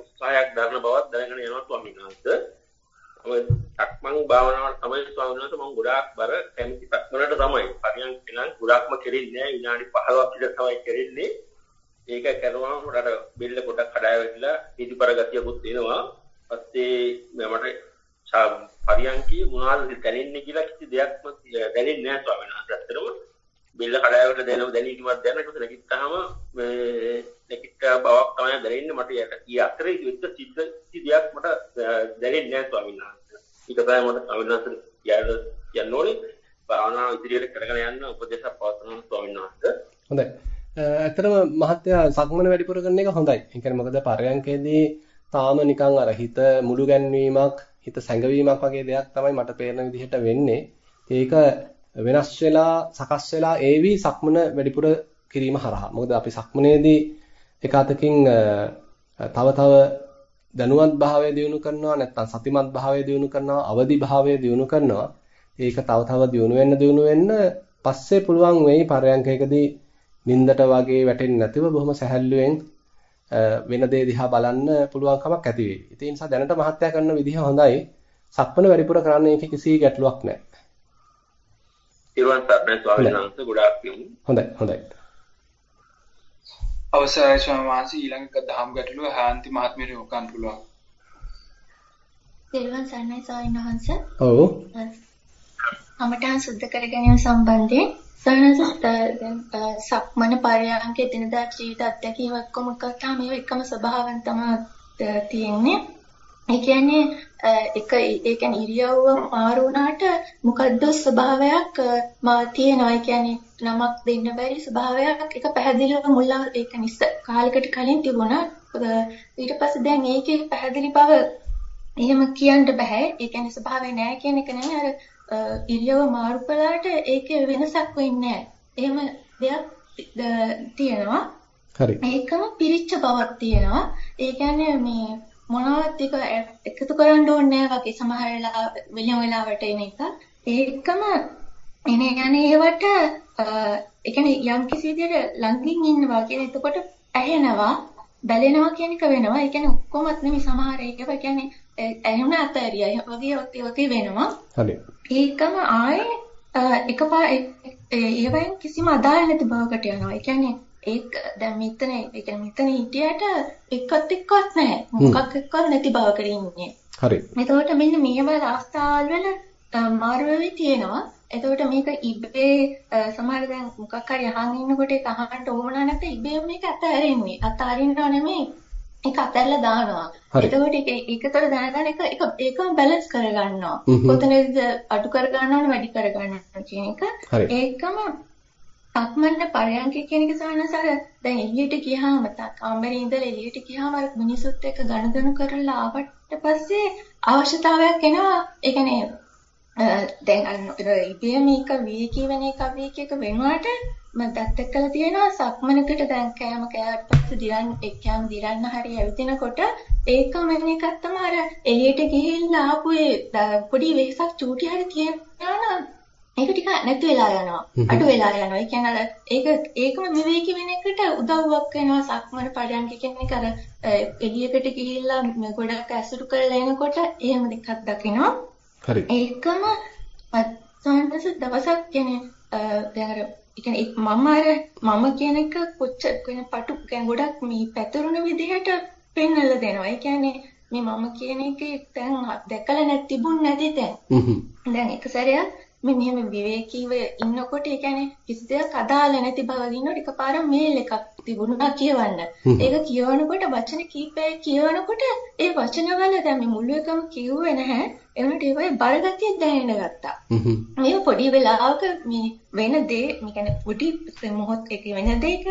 උත්සාහයක් දරන බවක් දැනගෙන යනවා ස්වාමීන් වහන්සේ. මම සක්මන් භාවනාවට තමයි ස්වාමීන් වහන්සේ මම ගොඩාක් බර කැමති සක්මනට තමයි. පරියන්ක නම් ගොඩාක්ම කෙරෙන්නේ නැහැ. විනාඩි 15ක් විතර තමයි කෙරෙන්නේ. ඒක කරනවා මට බෙල්ල පොඩක් කඩාවැටිලා ඉදිපර ගතියකුත් එනවා. පස්සේ මට පරියන්කේ මොනවද දැනෙන්නේ කියලා කිසි දෙයක්ම දැනෙන්නේ නැහැ ස්වාමීන් වහන්සේ. ඇත්තටම බෙල්ල කඩාවට දැනෙව දැනීමක් දැනනකොට නැගිට්ටාම මේ නැගිට්ටා බවක් තමයි දැනෙන්නේ මට යට. ඊ අතරේ විත් සිද්ධ දෙයක් මට දැනෙන්නේ නැහැ ස්වාමීන් වහන්සේ. ඒක තමයි මට ස්වාමීන් වහන්සේ කියන්න ඕනේ. භාවනාව ඉදිරියට කරගෙන යන්න උපදේශයක් පවත්වන ස්වාමීන් වහන්සේ. හොඳයි. ඇත්තටම මහත්තයා සක්මන වැඩිපුර කරන එක හොඳයි. ඒ කියන්නේ මොකද පරයන්කේදී තාම නිකන් අර හිත මුළු ගැන්වීමක්, හිත සැඟවීමක් වගේ දෙයක් තමයි මට පේන විදිහට වෙන්නේ. ඒක වෙනස් වෙලා සකස් වෙලා ඒවි සක්මන වැඩිපුර කිරීම හරහා. මොකද අපි සක්මනේදී එක අතකින් තව තව දැනුවත් භාවය දියුණු කරනවා නැත්නම් සතිමත් භාවය දියුණු කරනවා අවදි භාවය දියුණු කරනවා ඒක තව තව දියුණු වෙන්න දියුණු වෙන්න පස්සේ පුළුවන් වෙයි පරයන්කයකදී නින්දට වගේ වැටෙන්නේ නැතිව බොහොම සැහැල්ලුවෙන් වෙන දේ දිහා බලන්න පුළුවන් කමක් ඇති වෙයි. ඒ නිසා දැනට මහත්ය කරන විදිහ හොඳයි. සක්මන වැඩිපුර කරන්න ඒකේ කිසි ගැටලුවක් නැහැ. ඊළඟ සර්ණ ස්වාමීන් වහන්සේ ගොඩාක් පිං. හොඳයි හොඳයි. අවසරයි ස්වාමීන් වහන්සේ ඊළඟ දහම් ගැටලුව හාන්ති මහත්මියට උකන් පුළුවන්. ඊළඟ සර්ණයි ස්වාමීන් වහන්සේ. ඔව්. අමටහන් සුද්ධ කර ගැනීම සම්බන්ධයෙන් සරණස දැන් සක්මන පරයන්ක එදිනදා ජීවිත අත්දැකීම් ඔක්කොම ගත්තාම මේව එකම ස්වභාවයෙන් තමයි තියෙන්නේ. ඒ කියන්නේ එක ඒ කියන්නේ ඉරියව්ව මාරු වුණාට මොකද්ද ස්වභාවයක් මා තියෙනවා. ඒ කියන්නේ නමක් දෙන්න බැරි ස්වභාවයක් එක පැහැදිලිව මුල ඒක නිස්ස කාලයකට කලින් තිබුණා. ඊට පස්සේ දැන් ඒකේ පැහැදිලි බව එහෙම කියන්න බෑ. ඒ කියන්නේ ස්වභාවය නෑ කියන එක නෙමෙයි අර ඉරියව මාරු කළාට ඒකේ වෙනසක් වෙන්නේ එහෙම දෙයක් තියෙනවා. හරි. ඒකම පිරිච්ච බවක් තියෙනවා. ඒ කියන්නේ මේ මොනවත් එක එකතු කරන්න ඕනේ නැහැ වගේ සමහර වෙලා වෙලියම් වෙලාවට එන එක. ඒකම එනේ යන්නේ ඒවට ඒ කියන්නේ යම් කිසි විදිහට ළඟින් ඉන්නවා කියන එතකොට ඇහෙනවා බැලෙනවා කියන එක වෙනවා. ඒ කියන්නේ ඔක්කොමත් නෙමෙයි සමහර ඒවා කියන්නේ ඇහුණ අතහැරියා වගේ වගේ වෙනවා. හරි. ඒකම ආයේ එකපාර ඒවෙන් කිසිම අදාළ නැති බවකට යනවා. ඒ කියන්නේ ඒක දැන් මෙතන ඒ කියන්නේ මෙතන හිටියට එකත් එක්කවත් නැහැ. මොකක් එක්කවත් නැති බවකට ඉන්නේ. හරි. එතකොට මෙන්න මේ වගේ අවස්ථාවල් වල මාරු වෙවි තියෙනවා. එතකොට මේක ඉබේ සමහර දැන් මොකක් හරි අහන් ඉන්නකොට ඒක අහන්න ඕන නැත්නම් ඉබේම මේක අතහැරෙන්නේ. අතහරින්නව නෙමෙයි ඒක අතහැරලා දානවා. එතකොට ඒක ඒකතර දැනගන්න එක එක ඒකම බැලන්ස් කරගන්නවා. කොතනද අඩු කරගන්නවද වැඩි කරගන්නවද කියන එක. ඒකම සක්මන්න පරයන්ක කියන එක සානසර දැන් එළියට ගියාම කාමරේ ඉඳලා එළියට ගියාම අර මිනිසුත් එක්ක ගණදනු කරලා ආවට පස්සේ අවශ්‍යතාවයක් එනවා. ඒ කියන්නේ දැන් අර ඉබේ මේක වීකී වෙන එක වීකී එක වෙනුවට මම දැක්ක කළා තියෙනවා සක්මනකට දැන් කෑම කෑවට පස්සේ දිරන් එක්කම දිරන්න හරි ඇවිදිනකොට ඒකම වෙන එකක් තමයි අර එළියට ගිහිල්ලා ආපු ඒ පොඩි වෙහසක් චූටි හරි තියෙනවා නම් ඒක ටික නැති වෙලා යනවා. අඩු වෙලා යනවා. ඒ කියන්නේ ඒක ඒකම විවේකී වෙන එකට උදව්වක් වෙනවා සක්මන පඩයන්ක කියන එක. අර එළියකට ගිහිල්ලා ගොඩක් ඇසුරු කරලා එනකොට එහෙම දෙකක් දකිනවා හරි ඒකම සාහනස දවසක් කියන්නේ දැන් අර කියන්නේ මම අර මම කියන එක කොච්චර කියන පටු කියන්නේ ගොඩක් මේ පැතුරුණ විදිහට පෙන්වලා දෙනවා. ඒ කියන්නේ මේ මම කියන එකේ දැන් දැකලා නැති තිබුණ නැති තැන්. දැන් එක සැරයක් මේ මෙහෙම විවේකීව ඉන්නකොට ඒ කියන්නේ කිසි දෙයක් අදාළ නැති බව දිනනකොට එකපාර මේල් එකක් තිබුණා කියවන්න. ඒක කියවනකොට වචන කීපයක් කියවනකොට ඒ වචනවල දැන් මේ මුළු එකම කිව්වේ නැහැ. එනකොට ඒවයි බරගතිය දැනෙන්න ගත්තා. මේ පොඩි වෙලාවක මේ වෙන දේ, මේ කියන්නේ පොඩි මොහොත් එක වෙන දෙයක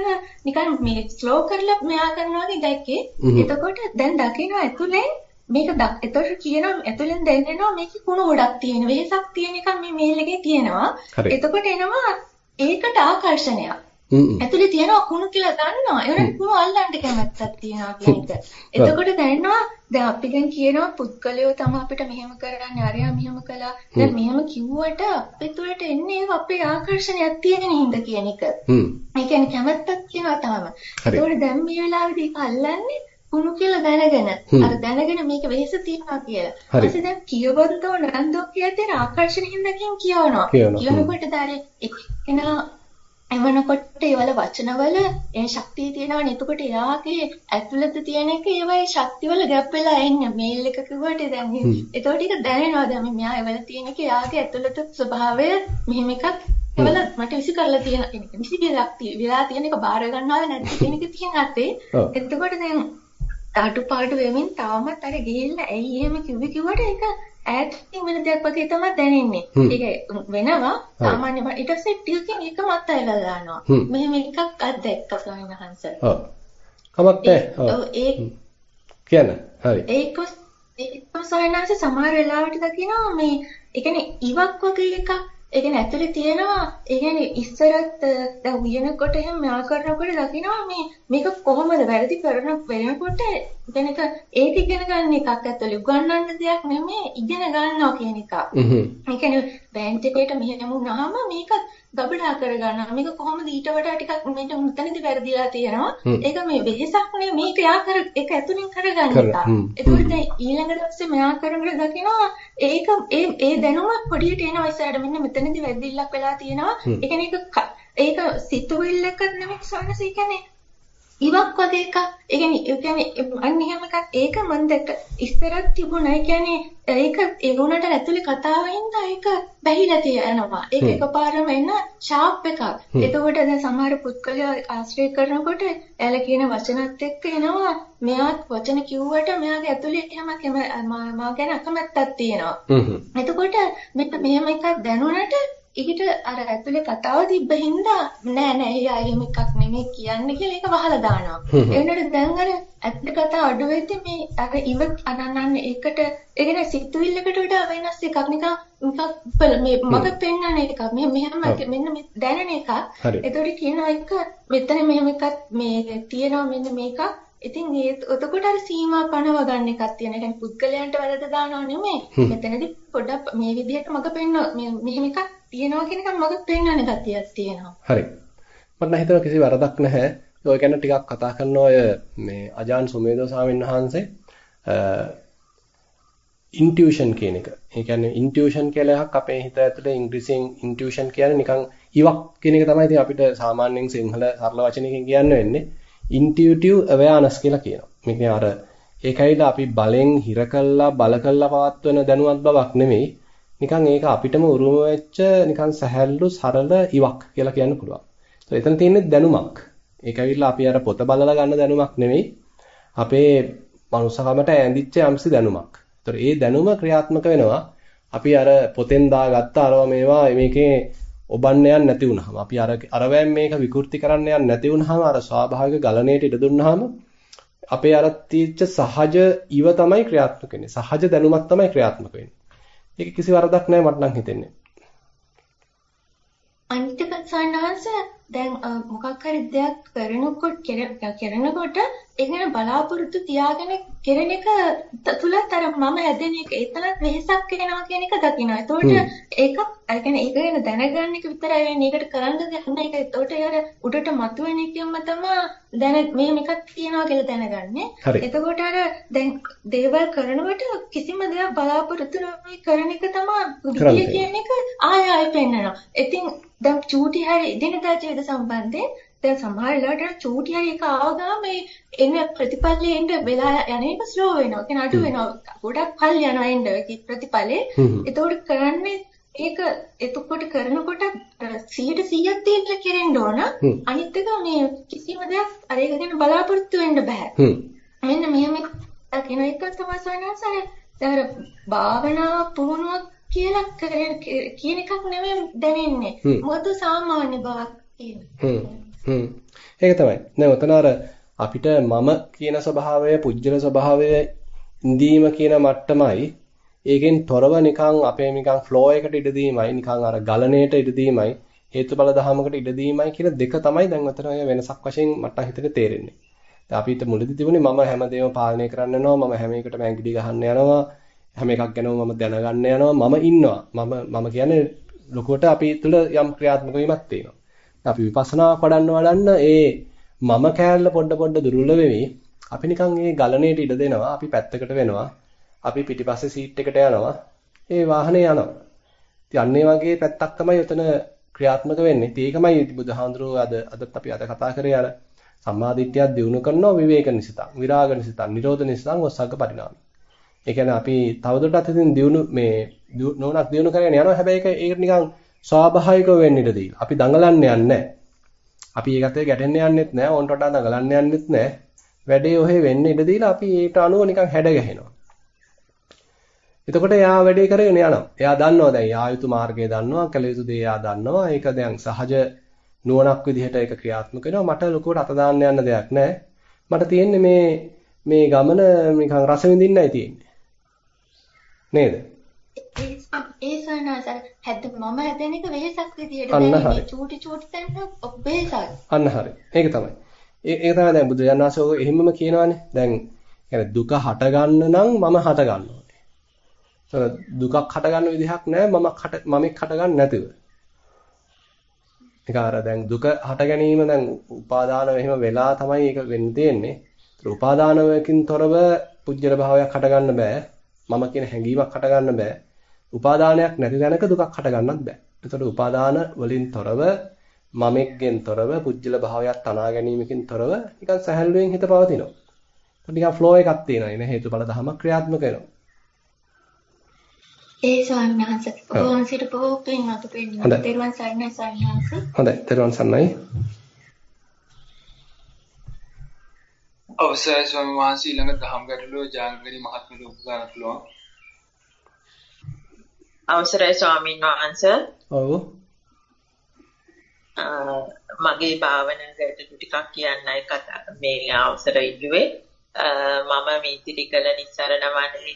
නිකන් මේ ස්ලෝ කරලා මෙයා කරනවා වගේ දැක්කේ. එතකොට දැන් දකින්න ඇතුලේ මේක එතකොට කියනවා ඇතුලෙන් දැනෙනවා මේකේ කුණු ගොඩක් තියෙන වෙහසක් තියෙන එකක් මේ මේල් එකේ තියෙනවා. එතකොට එනවා ඒකට ආකර්ෂණයක්. ඇතුලේ තියෙනවා කුණු කියලා දන්නවා. ඒකට කුණු අල්ලන්න කැමැත්තක් තියෙනවා කියන එක. එතකොට දැනෙනවා දැන් අපි දැන් කියනවා පුද්ගලයෝ තමයි අපිට මෙහෙම කරන්නේ අරයා මෙහෙම කළා. දැන් මෙහෙම කිව්වට අපේ තුළට එන්නේ අපේ ආකර්ෂණයක් තියෙන හින්දා කියන එක. ඒ කියන්නේ කැමැත්තක් කියනවා තාම. ඒතකොට දැන් මේ වෙලාවේදී අල්ලන්නේ කුණු කියලා දැනගෙන අර දැනගෙන මේක වෙහෙස තියනවා කියලා. ඊපස්සේ දැන් කියවද්දෝ නන්දෝ කියතේ ආකර්ෂණ හින්දාකින් කියවනවා. කියනකොට දැන් එක්කෙනා එවනකොට ඒවල වචනවල ඒ ශක්තිය තියෙනවනේ. එතකොට එයාගේ ඇතුළත තියෙන එක ඒවයි ශක්තිවල ගැප් වෙලා එන්නේ. මේල් එක කිව්වට දැන් එතකොට ඒක දැනෙනවා. දැන් මෙයා ඒවල තියෙන එක එයාගේ ඇතුළත ස්වභාවය මෙහෙම එකක් ඒවල මට විසි කරලා තියෙන කෙනෙක්. විසි විලක් විලා තියෙන එක බාර ගන්නවද නැද්ද කියන එක තියෙන අතේ. එතකොට දැන් අඩුපාඩු වෙමින් තාමත් අර ගිහිල්ලා ඇයි එහෙම කිව්වේ කිව්වට ඒක ඈතින් වෙන දෙයක් වගේ තමයි දැනෙන්නේ. ඒක වෙනවා සාමාන්‍යම ඊට පස්සේ ටිකකින් ඒක මත් අයලා දානවා. මෙහෙම එකක් අත්දැක්ක ස්වාමීන් වහන්සේ. ඔව්. කමක් නැහැ. ඔව් ඒ කියන්න. හරි. ඒක ඒකම ස්වාමීන් වහන්සේ සමහර වෙලාවට දකිනවා මේ ඒ කියන්නේ ඉවක් වගේ එකක් ඒ කියන්නේ ඇතුලේ තියෙනවා ඒ කියන්නේ ඉස්සරත් දැන් උයනකොට එහෙම මෙයා කරනකොට දකිනවා මේ මේක කොහොමද වැරදි කරන වෙනකොට කියන එක ඒක ඉගෙන ගන්න එකක් ඇතුලේ උගන්වන්න දෙයක් නෙමෙයි ඉගෙන ගන්නවා කියන එක. ඒ කියන්නේ බෑන්ච් එකට මෙහෙම වුණාම මේක ගබඩා කරගන්නවා. මේක කොහොමද ඊට වඩා ටිකක් මේක මුතනදි වැරදිලා තියෙනවා. ඒක මේ වෙහෙසක් නේ මේක යා කර ඒක ඇතුලින් කරගන්න එක. ඒකෝට ඊළඟ දවසේ මෙයා කරනකොට දකිනවා ඒක ඒ ඒ දැනුම පොඩියට එනවා ඉස්සරහට මෙන්න මෙතනදි වැරදිල්ලක් වෙලා තියෙනවා. ඒ කියන්නේ ඒක ඒක සිතුවිල්ලක නෙමෙයි සවනස ඒ කියන්නේ ඉවක් වගේ එකක්. ඒ කියන්නේ අන්න එහෙම එකක් ඒක මම දැක්ක ඉස්සරක් තිබුණා. ඒ කියන්නේ ඒක ඒ වුණාට ඇතුලේ කතාව හින්දා ඒක බැහැලා තියෙනවා. ඒක එකපාරම එන ෂාප් එකක්. එතකොට දැන් සමහර පුත්කලයා ආශ්‍රය කරනකොට එයාලා කියන වචනත් එක්ක එනවා මෙයාත් වචන කිව්වට මෙයාගේ ඇතුලේ එහෙම මා ගැන අකමැත්තක් තියෙනවා. එතකොට මෙන්න මෙහෙම එකක් දැනුණට ඊට අර ඇතුලේ කතාව තිබ්බ හින්දා නෑ නෑ එයා එහෙම එකක් නෙමෙයි කියන්නේ කියලා ඒක වහලා දානවා. ඒ වෙනකොට දැන් අර ඇත්ත කතා අඩු වෙද්දි මේ අර ඉව අනන්නන්නේ ඒකට ඒ කියන්නේ සිතුවිල්ලකට වඩා වෙනස් එකක් නිකන් නිකන් මේ මග පෙන්වන එකක්. මේ මෙහෙම මෙන්න දැනෙන එකක්. ඒතකොට කියනවා එක මෙතන මෙහෙම එකක් මේ තියෙනවා මෙන්න මේකක් ඉතින් ඒ එතකොට අර සීමා පනව ගන්න එකක් තියෙන. ඒ කියන්නේ පුද්ගලයන්ට වැරද්ද දානව නෙමෙයි. මෙතනදී පොඩ්ඩක් මේ විදිහට මග පෙන්ව මෙහෙම එකක් තියෙනවා කියන එක මග පෙන්වන ගතියක් තියෙනවා. හරි. මට නම් හිතෙනවා කිසි වරදක් නැහැ. ඔය ගැන ටිකක් කතා කරන ඔය මේ අජාන් සුමේදෝ ස්වාමීන් වහන්සේ ඉන්ටියුෂන් කියන එක. ඒ කියන්නේ ඉන්ටියුෂන් කියලා එකක් අපේ හිත ඇතුලේ ඉංග්‍රීසියෙන් ඉන්ටියුෂන් කියන්නේ නිකන් ඉවක් කියන එක තමයි ඉතින් අපිට සාමාන්‍යයෙන් සිංහල සරල වචනයකින් කියන්න වෙන්නේ. ඉන්ටියුටිව් අවයානස් කියලා කියනවා. මේක අර ඒකයිද අපි බලෙන් හිර කළා බල කළා පවත්වන දැනුවත් බවක් නෙමෙයි. නිකන් ඒක අපිටම උරුම වෙච්ච නිකන් සැහැල්ලු සරල ඉවක් කියලා කියන්න පුළුවන්. ඒත් එතන තියෙන්නේ දැනුමක්. ඒක ඇවිල්ලා අපි අර පොත බලලා ගන්න දැනුමක් නෙමෙයි. අපේ මනුස්සකමට ඇඳිච්ච යම්සි දැනුමක්. ඒතර ඒ දැනුම ක්‍රියාත්මක වෙනවා. අපි අර පොතෙන් දාගත්ත අරව මේවා මේකේ ඔබන්න යන්නේ නැති වුනහම අපි අර අරවැම් මේක විකෘති කරන්න යන්නේ නැති වුනහම අර ස්වාභාවික ගලණයට ඉඩ දුන්නාම අපේ අර තීච්ච සහජ ඊව තමයි ක්‍රියාත්මක වෙන්නේ. සහජ දැනුමක් තමයි ක්‍රියාත්මක වෙන්නේ. ඒක කිසි වරදක් නැහැ මට නම් හිතෙන්නේ. අනිත් එක සන්නහස දැන් මොකක් හරි දෙයක් කරනකොට කරනකොට ඒ ගැන බලාපොරොත්තු තියාගෙන කෙරෙන එක තුලත් අර මම හැදෙන එක එතනත් වෙහසක් වෙනවා කියන එක දකිනවා. ඒතකොට ඒක ඒ කියන්නේ ඒක ගැන දැනගන්න එක විතරයි වෙන්නේ. ඒකට කරන්න නැහැ. ඒක ඒතකොට අර උඩට මතුවෙන එකම තමයි දැන මේ මේකක් තියනවා කියලා දැනගන්නේ. එතකොට අර දැන් දේවල් කරනකොට කිසිම දෙයක් බලාපොරොත්තු නොවි කරන එක තමයි බුද්ධිය කියන එක ආය ආය පෙන්නනවා. ඉතින් දැන් චූටි හරි දිනදා ජීවිත සම්බන්ධයෙන් දැන් සමහර වෙලාවට චූටි හරි එක ආවම මේ එන ප්‍රතිපලයේ එන්න වෙලා යන එක ස්ලෝ වෙනවා. ඒ කියන්නේ අඩු වෙනවා. ගොඩක් කල් යනවා එන්න ප්‍රතිපලයේ. ඒතකොට කරන්නේ ඒක එතකොට කරනකොට 100%ක් තියෙන්න කෙරෙන්න ඕන. අනිත් එක මේ කිසිම දෙයක් අර ඒක ගැන බලාපොරොත්තු වෙන්න බෑ. මෙන්න මෙහෙම කියන එක තමයි සනසය. දැන් භාවනා පුහුණුවක් කියලා කියන එකක් නෙමෙයි දැනෙන්නේ. මොකද සාමාන්‍ය බවක් තියෙනවා. හ්ම්. ඒක තමයි. දැන් උතන අර අපිට මම කියන ස්වභාවය, පුජ්‍යල ස්වභාවය ඉඳීම කියන මට්ටමයි ඒකෙන් තොරව නිකන් අපේ නිකන් ෆ්ලෝ එකට ඉඩ දීමයි, නිකන් අර ගලණයට ඉඩ දීමයි, හේතුඵල ධහමකට ඉඩ දීමයි කියන දෙක තමයි දැන් උතන ඔය වෙනසක් වශයෙන් මට හිතට තේරෙන්නේ. දැන් අපිට මුලදී තිබුණේ මම හැමදේම පාලනය කරන්න යනවා, මම හැම එකටම ඇඟිලි ගහන්න යනවා, හැම එකක් ගැනම මම දැනගන්න යනවා, මම ඉන්නවා. මම මම කියන්නේ ලොකුවට අපි තුල යම් ක්‍රියාත්මක වීමක් තියෙනවා. අපි විපස්සනාවක් වඩන්න වඩන්න ඒ මම කෑල්ල පොඩ පොඩ දුර්වල වෙමි. අපි නිකන් ඒ ගලණයට ඉඩ දෙනවා. අපි පැත්තකට වෙනවා. අපි පිටිපස්සේ සීට් එකට යනවා. ඒ වාහනේ යනවා. ඉතින් අන්න වගේ පැත්තක් තමයි උතන ක්‍රියාත්මක වෙන්නේ. ඉතින් ඒකමයි බුදුහාඳුරෝ අද අදත් අපි අද කතා කරේ අර සම්මාදිට්ඨියක් දිනු කරනවා විවේක නිසිතං, විරාග නිසිතං, නිරෝධ නිසිතං ඔස්සග්ග පරිණාමයි. ඒ කියන්නේ අපි තවදුරටත් ඉතින් දිනු මේ නෝනක් දිනු කරගෙන යනවා. හැබැයි ඒක ඒක නිකන් ස්වාභාවිකව වෙන්න ඉඩ දීලා. අපි දඟලන්න යන්නේ අපි ඒකට ගැටෙන්න යන්නෙත් නැහැ. ඕන්ට වඩා දඟලන්න යන්නෙත් නැහැ. වැඩේ ඔහෙ වෙන්න ඉඩ දීලා අපි ඒට අනුව නිකන් හැඩ ගැහෙනවා. එතකොට එයා වැඩේ කරගෙන යනවා. එයා දන්නවා දැන් යා යුතු මාර්ගය දන්නවා, කළ යුතු දේ එයා දන්නවා. ඒක දැන් සහජ නුවණක් විදිහට ඒක ක්‍රියාත්මක වෙනවා. මට ලොකුවට අත දාන්න යන්න දෙයක් නැහැ. මට තියෙන්නේ මේ මේ ගමන නිකන් රස විඳින්නයි තියෙන්නේ. නේද? ඒ සනස හැද මම හැදෙන එක වෙහසක් විදියට දැනෙන්නේ චූටි චූටි තැන්න වෙහසක්. අන්න හරි. ඒක තමයි. ඒක තමයි දැන් බුදුරජාණන් වහන්සේ ඔය එහෙමම කියනවානේ. දැන් يعني දුක හට ගන්න නම් මම හට ගන්නවා. දුකක් හටගන්න විදිහක් නැහැ මම හට මමෙක් හටගන්න නැතිව. ඒක අර දැන් දුක හට ගැනීම දැන් උපාදාන එහෙම වෙලා තමයි ඒක වෙන්න තියෙන්නේ. ඒත් උපාදානවකින් තොරව පුජ්‍යල භාවයක් හටගන්න බෑ. මම කියන හැඟීමක් හටගන්න බෑ. උපාදානයක් නැති තැනක දුකක් හටගන්නත් බෑ. ඒතකොට උපාදාන වලින් තොරව මමෙක්ගෙන් තොරව පුජ්‍යල භාවයක් තනා ගැනීමකින් තොරව නිකන් සැහැල්ලුවෙන් හිත පවතිනවා. නිකන් ෆ්ලෝ එකක් තියෙනවා. එන හේතුඵල ධමයක් ක්‍රියාත්මක වෙනවා. ඒ ස්වාමීන් වහන්සේ ඔබ වහන්සේට බොහෝ පින් අතු පිළිගන්න. තෙරුවන් සරණයි ස්වාමීන් වහන්සේ. හොඳයි තෙරුවන් සරණයි. අවසරයි ස්වාමීන් වහන්සේ ඊළඟ දහම් ගැටලුව ජාංගරි මහත්මිය උපුදාන පුළුවන්. අවසරයි ස්වාමීන් වහන්සේ. ඔව්. මගේ භාවනා ගැටලු ටිකක් කියන්නයි කතා මේ අවසර ඉල්ලුවේ. මම මීතිරි කළ නිස්සරණ වනේ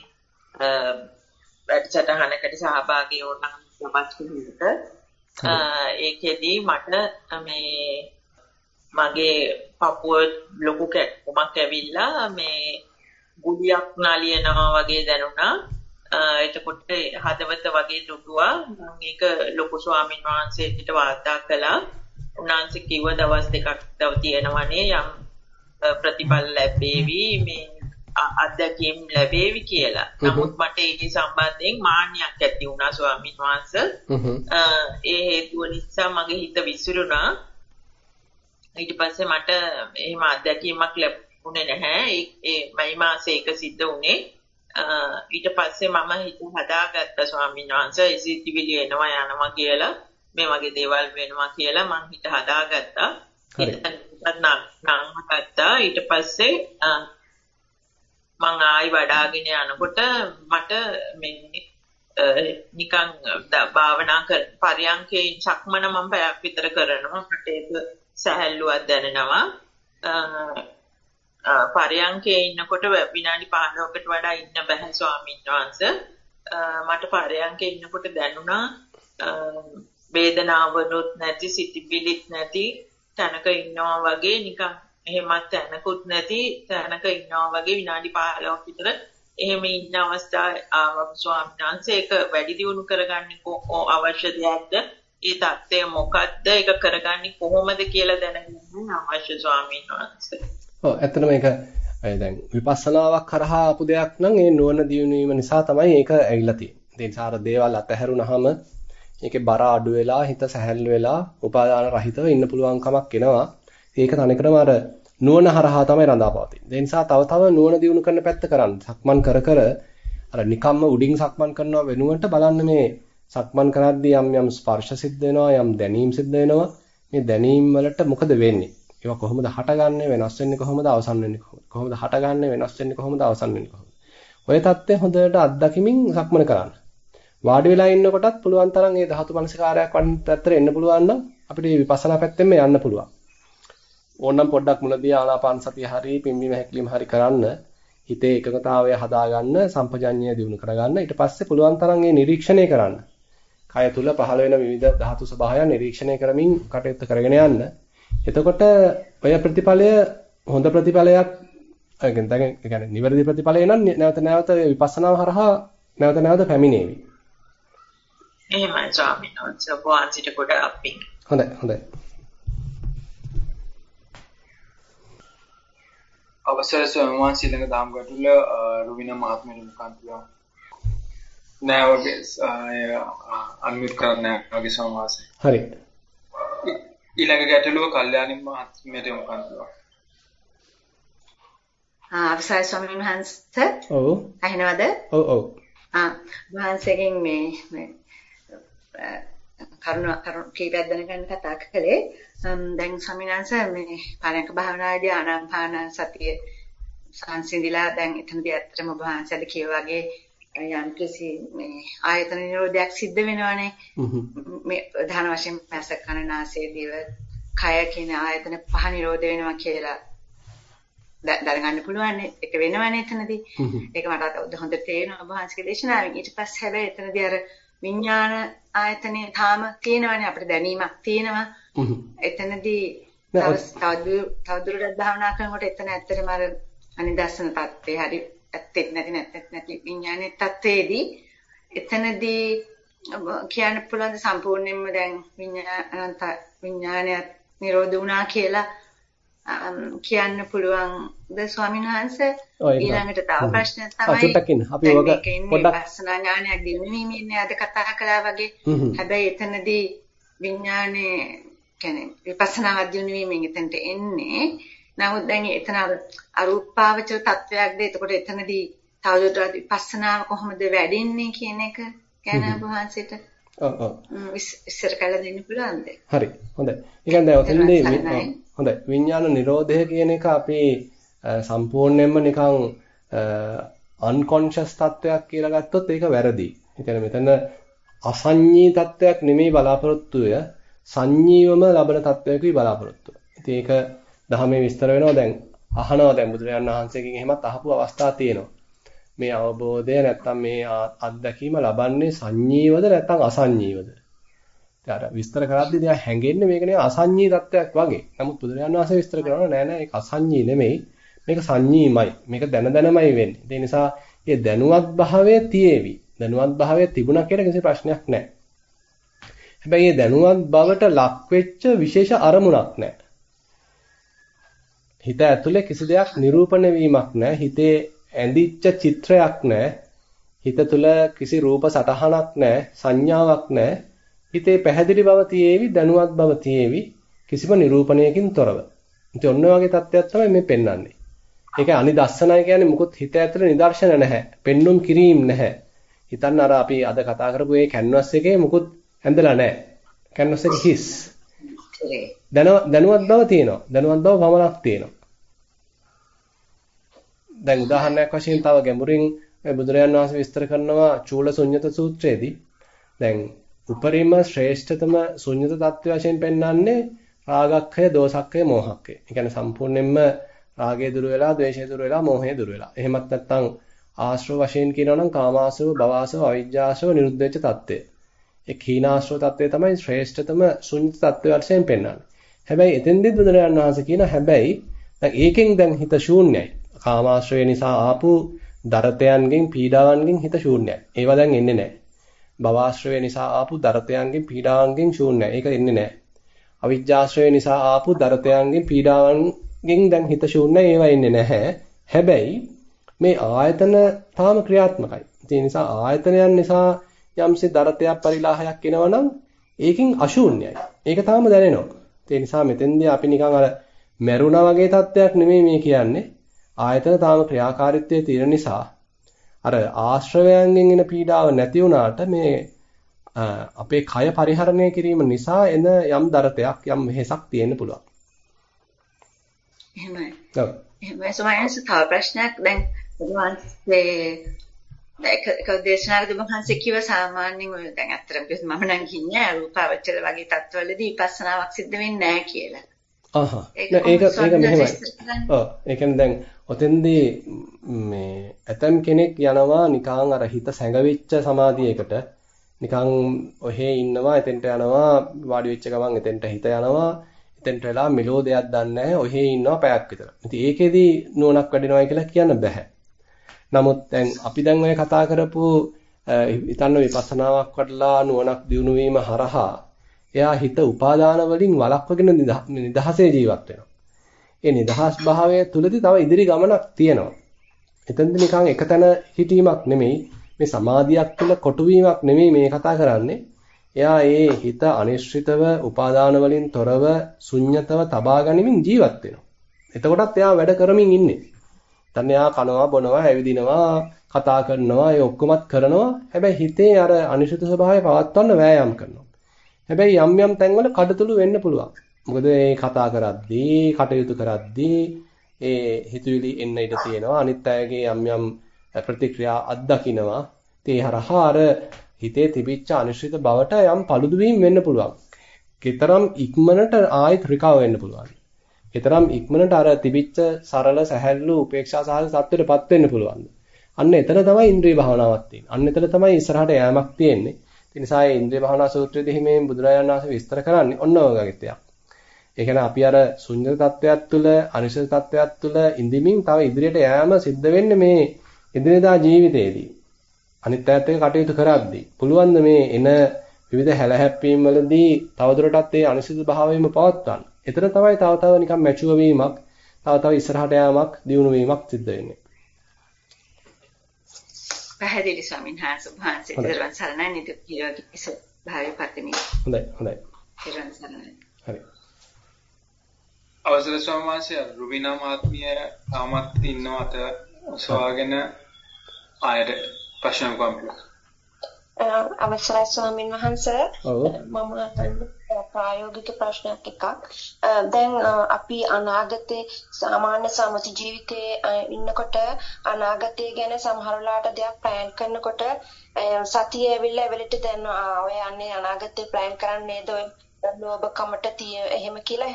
වැඩසටහනකට සහභාගී වුණා සමත් කෙනෙකුට ඒකෙදි මට මේ මගේ පපුව ලොකු කැක්කමක් ඇවිල්ලා මේ ගුලියක් නලියනවා වගේ දැනුණා එතකොට හදවත වගේ දුටුවා මම ඒක ලොකු ස්වාමීන් වහන්සේට වාර්තා කළා උන්වහන්සේ කිව්ව දවස් දෙකක් තව තියෙනවනේ යම් ප්‍රතිඵල ලැබෙවි මේ අත්දැකීම් ලැබේවි කියලා. නමුත් මට ඒ සම්බන්ධයෙන් මාන්නයක් ඇති වුණා ස්වාමීන් වහන්සේ. ඒ හේතුව නිසා මගේ හිත විසිරුණා. ඊට පස්සේ මට එහෙම අත්දැකීමක් ලැබුණේ නැහැ. ඒ මයි මාසේ එක සිද්ධ වුණේ. ඊට පස්සේ මම හිත හදාගත්ත ස්වාමීන් වහන්සේ ඉසිතිවිලි එනවා යනවා කියලා මේ වගේ දේවල් වෙනවා කියලා මං හිත හදාගත්තා. හිත නම් ගත්තා. ඊට පස්සේ මං ආයි වඩාගෙන යනකොට මට මේ නිකන් භාවනා කර පරියන්කේ සක්මන මම පැයක් විතර කරනවා මට ඒක සැහැල්ලුවක් දැනෙනවා පරියන්කේ ඉන්නකොට විනාඩි 15කට වඩා ඉන්න බෑ ස්වාමීන් වහන්සේ. මට පරියන්කේ ඉන්නකොට දැනුණා. වේදනාවලුත් නැති සිතිවිලිත් නැති තැනක ඉන්නවා වගේ නිකන් එහෙමත් තැනකුත් නැති තැනක ඉන්නවා වගේ විනාඩි 15ක් විතර එහෙම ඉන්න අවස්ථාවේ ආව ස්වාමීන් වහන්සේ ඒක වැඩි දියුණු කරගන්නේ අවශ්‍ය දෙයක්ද? ඒ தත්ත්වය මොකක්ද ඒක කරගන්නේ කොහොමද කියලා දැනගන්න අවශ්‍ය ස්වාමීන් වහන්සේ. ඔව් ඇත්තටම ඒක දැන් විපස්සනාවක් කරහා ආපු දෙයක් නම් ඒ නුවණ දියුණු වීම නිසා තමයි ඒක ඇවිල්ලා තියෙන්නේ. ඒ නිසා අර දේවල් අතහැරුණාම ඒකේ බර අඩු වෙලා හිත සැහැල්ලු වෙලා උපාදාන රහිතව ඉන්න පුළුවන් කමක් එනවා. ඒක තනිකරම අර නුවණ හරහා තමයි රඳාපවතින්නේ. ඒ නිසා තව තව නුවණ දියුණු කරන පැත්ත කරන්න. සක්මන් කර කර අර නිකම්ම උඩින් සක්මන් කරනවා වෙනුවට බලන්න මේ සක්මන් කරද්දී යම් යම් ස්පර්ශ සිද්ධ වෙනවා යම් දැනීම් සිද්ධ වෙනවා. මේ දැනීම් වලට මොකද වෙන්නේ? ඒවා කොහොමද හටගන්නේ වෙනස් වෙන්නේ කොහොමද අවසන් වෙන්නේ කොහොමද? කොහොමද හටගන්නේ වෙනස් වෙන්නේ කොහොමද අවසන් වෙන්නේ කොහොමද? ඔය தත්ත්වය හොඳට අත්දැකීමින් සක්මන කරන්න. වාඩි වෙලා ඉන්නකොටත් පුළුවන් තරම් මේ ධාතු මනසිකාරයක් වඩන පැත්තට එන්න පුළුවන් නම් අපිට මේ විපස්සනා පැත්තෙන්ම යන්න පුළුවන්. ඕනනම් පොඩ්ඩක් මුලදී ආනාපාන සතිය හරි පිම්බීම හැකිලිම හරි කරන්න හිතේ එකඟතාවය හදාගන්න සම්පජඤ්ඤය දිනු කරගන්න ඊට පස්සේ පුළුවන් තරම් ඒ නිරීක්ෂණය කරන්න කය තුල පහළ වෙන විවිධ ධාතු ස්වභාවයන් නිරීක්ෂණය කරමින් කටයුතු කරගෙන යන්න එතකොට ඔය ප්‍රතිඵලය හොඳ ප්‍රතිඵලයක් ඒ කියන්නේ නිවැරදි ප්‍රතිඵලය නම් නැවත නැවත විපස්සනාව හරහා නැවත නැවත පැමිණේවි. එහෙමයි ස්වාමීන් වහන්සේ. ඔබ වහන්සේට ගොඩාක් පිං. හොඳයි හොඳයි. අවසර ස්වාමීන් වහන්සේ. ළඟ දාම් ගැටුල රුවින මහත්මිය මුඛාන්තරව නෑ වගේ අන්මියුට් කරන්න වගේ ස්වාමීන් වහන්සේ. හරි. ඊළඟ ගැටලුව කල්යාණින් මහත්මියට යොමු කරනවා. ආ අවසරයි ස්වාමීන් වහන්සේ. ඔව්. අහනවද? ඔව් ඔව්. ආ වහන්සේගෙන් මේ මේ කරුණ කරුණ කීපයක් දැනගන්න කතා කළේ. දැන් ස්වාමීන් වහන්සේ මේ පාරයන්ක භාවනාවේදී ආනාපාන සතිය සංසිඳිලා දැන් එතනදී ඇත්තටම ඔබ වහන්සේද කියවාගේ යම් කිසි මේ ආයතන නිරෝධයක් සිද්ධ වෙනවනේ. මේ ප්‍රධාන වශයෙන් පැස කන නාසය දිව කය කියන ආයතන පහ නිරෝධ වෙනවා කියලා දැනගන්න පුළුවන් ඒක වෙනවනේ එතනදී. ඒක මට හොඳට තේරෙනවා වහන්සේගේ දේශනාවෙන්. ඊට පස්සේ හැබැයි එතනදී අර විඥාන ආයතනේ තාම තියෙනවනේ අපිට දැනීමක් තියෙනවා. එතනදී තවදුරටත් භාවනා කරනකොට එතන ඇත්තටම අර අනිදස්සන தත්ත්වේ හරි ඇත්තෙත් නැති නැත්තෙත් නැති විඥානයේ தත්ත්වයේදී එතනදී කියන්න පුළුවන් සම්පූර්ණයෙන්ම දැන් විඥානන්ත විඥානයත් නිරෝධ වුණා කියලා කියන්න පුළුවන්ද ස්වාමීන් වහන්සේ? ඊළඟට තව ප්‍රශ්නයක් තමයි අචුට්ටකින් අපි ඔක පොඩ්ඩක් පස්සනා ඥානයක් දිනුනීමේ ඉන්නේ අද කතා කළා වගේ. හැබැයි එතනදී විඥානේ කියන්නේ විපස්සනා අධ්‍යයනීමෙන් එතනට එන්නේ නමුත් දැන් එතන අරූපාවචර තත්වයක්ද එතකොට එතනදී තවදුරටත් විපස්සනාව කොහොමද වැඩෙන්නේ කියන එක ගැන වහන්සේට ඔව් ඔව්. ඉස්සර කළා දෙන්න පුළුවන්ද? හරි. හොඳයි. ඒ කියන්නේ ඔතනදී හොඳයි. විඥාන නිරෝධය කියන එක අපි සම්පූර්ණයෙන්ම නිකන් අන්කොන්ෂස් තත්වයක් කියලා ගත්තොත් ඒක වැරදි. ඒ මෙතන අසංඤී තත්වයක් නෙමෙයි බලාපොරොත්තුය. සංඤීවම ලබන තත්වයකයි බලාපොරොත්තුව. ඉතින් ඒක දහමේ විස්තර වෙනවා දැන් අහනවා දැන් බුදුරජාණන් වහන්සේගෙන් එහෙමත් අහපු අවස්ථා තියෙනවා. මේ අවබෝධය නැත්තම් මේ අත්දැකීම ලබන්නේ සංඤීවද නැත්තම් අසංඤීවද? ඉතින් අර විස්තර කරද්දී දැන් හැංගෙන්නේ මේක නේ අසංඤී තත්වයක් වගේ. නමුත් බුදුරජාණන් වහන්සේ විස්තර කරනවා නෑ නෑ ඒක අසංඤී නෙමෙයි. මේක සංඤීමයි. මේක දැන දැනමයි වෙන්නේ. ඒ නිසා මේ දැනුවත් භාවය තියේවි. දැනුවත් භාවය තිබුණා කියලා කිසි ප්‍රශ්නයක් නෑ. හැබැයි මේ දැනුවත් බවට ලක් වෙච්ච විශේෂ අරමුණක් නෑ. හිත ඇතුලේ කිසි දෙයක් නිරූපණය වීමක් නැහැ. හිතේ ඇඳිච්ච චිත්‍රයක් නැහැ. හිත තුල කිසි රූප සටහනක් නැහැ. සංඥාවක් නැහැ. හිතේ පැහැදිලි බව තියේවි, දැනුවත් බව තියේවි. කිසිම නිරූපණයකින් තොරව. ඉතින් ඔන්න ඔයගේ තත්ත්වයක් තමයි මේ පෙන්වන්නේ. ඒක අනිදස්සනයි කියන්නේ මුකුත් හිත ඇතුලේ නිදර්ශන නැහැ. පෙන්눔 කිරීම නැහැ. හිතන්න අර අපි අද කතා කරපු මේ කැන්වස් එකේ මුකුත් ඇඳලා නැහැ. කැන්වස් එක හිස්. දැනුවත් බව තියෙනවා. දැනුවත් බව පමණක් තියෙනවා. දැන් උදාහරණයක් වශයෙන් තව ගැඹුරින් බුදුරජාන් වහන්සේ විස්තර කරනවා චූල ශුන්්‍යත සූත්‍රයේදී. දැන් උපරිම ශ්‍රේෂ්ඨතම ශුන්්‍යත தත්ත්වය වශයෙන් පෙන්වන්නේ රාගක්ඛය, දෝසක්ඛය, මෝහක්ඛය. ඒ කියන්නේ සම්පූර්ණයෙන්ම රාගය දුර වෙලා, ද්වේෂය දුර වෙලා, මෝහය දුර වෙලා. එහෙමත් නැත්නම් ආශ්‍රව වශයෙන් කියනවා නම් කාමාශ්‍රව, භවආශ්‍රව, අවිජ්ජාශ්‍රව නිරුද්ධ වෙච්ච தත්ත්වය. ඒ කීනාශ්‍රව தත්ත්වය තමයි ශ්‍රේෂ්ඨතම ශුන්්‍යත தත්ත්වය වශයෙන් පෙන්වන්නේ. හැබැයි එතෙන්දී බුදුරජාණන් වහන්සේ කියන හැබැයි දැන් ඒකෙන් දැන් හිත ශූන්‍යයි. කාමාශ්‍රය නිසා ආපු දරතයන්ගෙන් පීඩාවන්ගෙන් හිත ශූන්‍යයි. ඒවා දැන් එන්නේ නැහැ. භවආශ්‍රය නිසා ආපු දරතයන්ගෙන් පීඩාවන්ගෙන් ශූන්‍යයි. ඒක එන්නේ නැහැ. අවිජ්ජාශ්‍රය නිසා ආපු දරතයන්ගෙන් පීඩාවන්ගෙන් දැන් හිත ශූන්‍යයි. ඒවා එන්නේ නැහැ. හැබැයි මේ ආයතන තාම ක්‍රියාත්මකයි. ඒ නිසා ආයතනයන් නිසා යම්සේ දරතයක් පරිලාහයක් එනවනම් ඒකෙන් අශූන්‍යයි. ඒක තාම දැනෙනවා. ඒ නිසා මෙතෙන්දී අපි නිකන් අර මැරුණා වගේ තත්ත්වයක් නෙමෙයි මේ කියන්නේ. ආයතන තාම ක්‍රියාකාරීත්වයේ තියෙන නිසා අර ආශ්‍රවයන්ගෙන් එන පීඩාව නැති වුණාට මේ අපේ කය පරිහරණය කිරීම නිසා එන යම් දරතයක් යම් වෙහසක් තියෙන්න පුළුවන්. එහෙමයි. ඔව්. එහෙමයි සමහරවිට තව ප්‍රශ්නයක් දැන් වහන්සේ ඒක දේශනාවේදී මහන්සේ කිව්ව සාමාන්‍යයෙන් ඔය දැන් අත්‍තරම් කිව්ව මම නම් කියන්නේ රූපාවචර වගේ තත්ත්වවලදී විපස්සනාවක් සිද්ධ වෙන්නේ නැහැ කියලා. අහහ. ඒක ඒක මෙහෙමයි. ඔව්. ඒ කියන්නේ දැන් ඔතෙන්දී මේ ඇතම් කෙනෙක් යනවා නිකන් අර හිත සැඟවිච්ච සමාධියකට නිකන් ඔහේ ඉන්නවා එතෙන්ට යනවා වාඩි වෙච්ච ගමන් එතෙන්ට හිත යනවා එතෙන්ට වෙලා මෙලෝ දෙයක් දන්නේ නැහැ ඔහේ ඉන්නවා පැයක් විතර. ඉතින් ඒකෙදි නුවණක් වැඩෙනවා කියලා කියන්න බෑ. නමුත් දැන් අපි දැන් ඔය කතා කරපු හිතන්න විපස්සනාවක් වඩලා නුවණක් දියුණු වීම හරහා එයා හිත උපාදාන වලින් වළක්වගෙන නිදහසේ ජීවත් වෙනවා. ඒ නිදහස් භාවය තුලදී තව ඉදිරි ගමනක් තියෙනවා. එතෙන්ද නිකන් එකතැන හිටීමක් නෙමෙයි මේ සමාධියක් තුළ කොටු වීමක් නෙමෙයි මේ කතා කරන්නේ. එයා ඒ හිත අනිශ්චිතව උපාදාන වලින් තොරව ශුන්්‍යතව තබා ගනිමින් ජීවත් වෙනවා. එතකොටත් එයා වැඩ කරමින් ඉන්නේ. දැන් එයා කනවා බොනවා ඇවිදිනවා කතා කරනවා ඒ ඔක්කොමත් කරනවා. හැබැයි හිතේ අර අනිශ්චිත ස්වභාවය පවත්වන්න වෑයම් කරනවා. හැබැයි යම් යම් තැන්වල කඩතුළු වෙන්න පුළුවන්. මොකද මේ කතා කරද්දී, කටයුතු කරද්දී ඒ හිතුවිලි එන්න ඉඩ තියෙනවා. අනිත් අයගේ යම් යම් ප්‍රතික්‍රියා අත්දකින්නවා. ඒ හරහා අර හිතේ තිබිච්ච අනිශ්චිත බවට යම් paludu වෙන්න පුළුවන්. කතරම් ඉක්මනට ආයෙත් රිකවර් වෙන්න පුළුවන්. කතරම් ඉක්මනට අර තිබිච්ච සරල සැහැල්ලු උපේක්ෂා සහගත තත්ත්වයටපත් වෙන්න පුළුවන්. අන්න එතන තමයි ඉන්ද්‍රිය භාවනාවක් තියෙන්නේ. අන්න එතන තමයි ඉස්සරහට යෑමක් තියෙන්නේ. ඒ නිසා මේ ඉන්ද්‍රිය භාවනා සූත්‍රයේදී මේ බුදුරජාණන් වහන්සේ විස්තර කරන්නේ ඔන්න ඔය වගේ දෙයක්. ඒ කියන්නේ අපි අර ශුන්‍ය තත්වයක් තුළ අනිශ්චිත තත්වයක් තුළ ඉඳිමින් තව ඉදිරියට යෑම සිද්ධ වෙන්නේ මේ එදිනෙදා ජීවිතේදී. අනිත් අයත් එක්ක කටයුතු කරද්දී. පුළුවන් මේ එන විවිධ හැලහැප්පීම් වලදී තවදුරටත් ඒ අනිශ්චිත භාවයෙන්ම පවත්වන්න. එතන තමයි තව තව නිකන් මැචුව වීමක්, තව තව ඉස්සරහට යාමක්, දියුණු වීමක් සිද්ධ වෙන්නේ. පැහැදිලි ස්වාමීන් වහන්සේ වහන්සේ දරුවන් සරණයි නිදුක් නිරෝගී ස්වභාවය පතමි. හොඳයි හොඳයි. දරුවන් සරණයි. හරි. අවසර ස්වාමීන් වහන්සේ රුබිනා මහත්මිය තාමත් ඉන්නවත සොයාගෙන ආයෙත් ප්‍රශ්න කම්පියුටර් අවසරයි ස්වාමින් වහන්සේ මම ප්‍රායෝගික ප්‍රශ්නයක් එකක්. දැන් අපි අනාගතේ සාමාන්‍ය සමථ ජීවිතයේ ඉන්නකොට අනාගතය ගැන සමහරලාට දෙයක් ප්ලෑන් කරනකොට සතිය ඇවිල්ලා එවලට දැන් ඔය යන්නේ අනාගතේ ප්ලෑන් කරන්නේ නේද? ලෝභකමට තිය එහෙම කියලා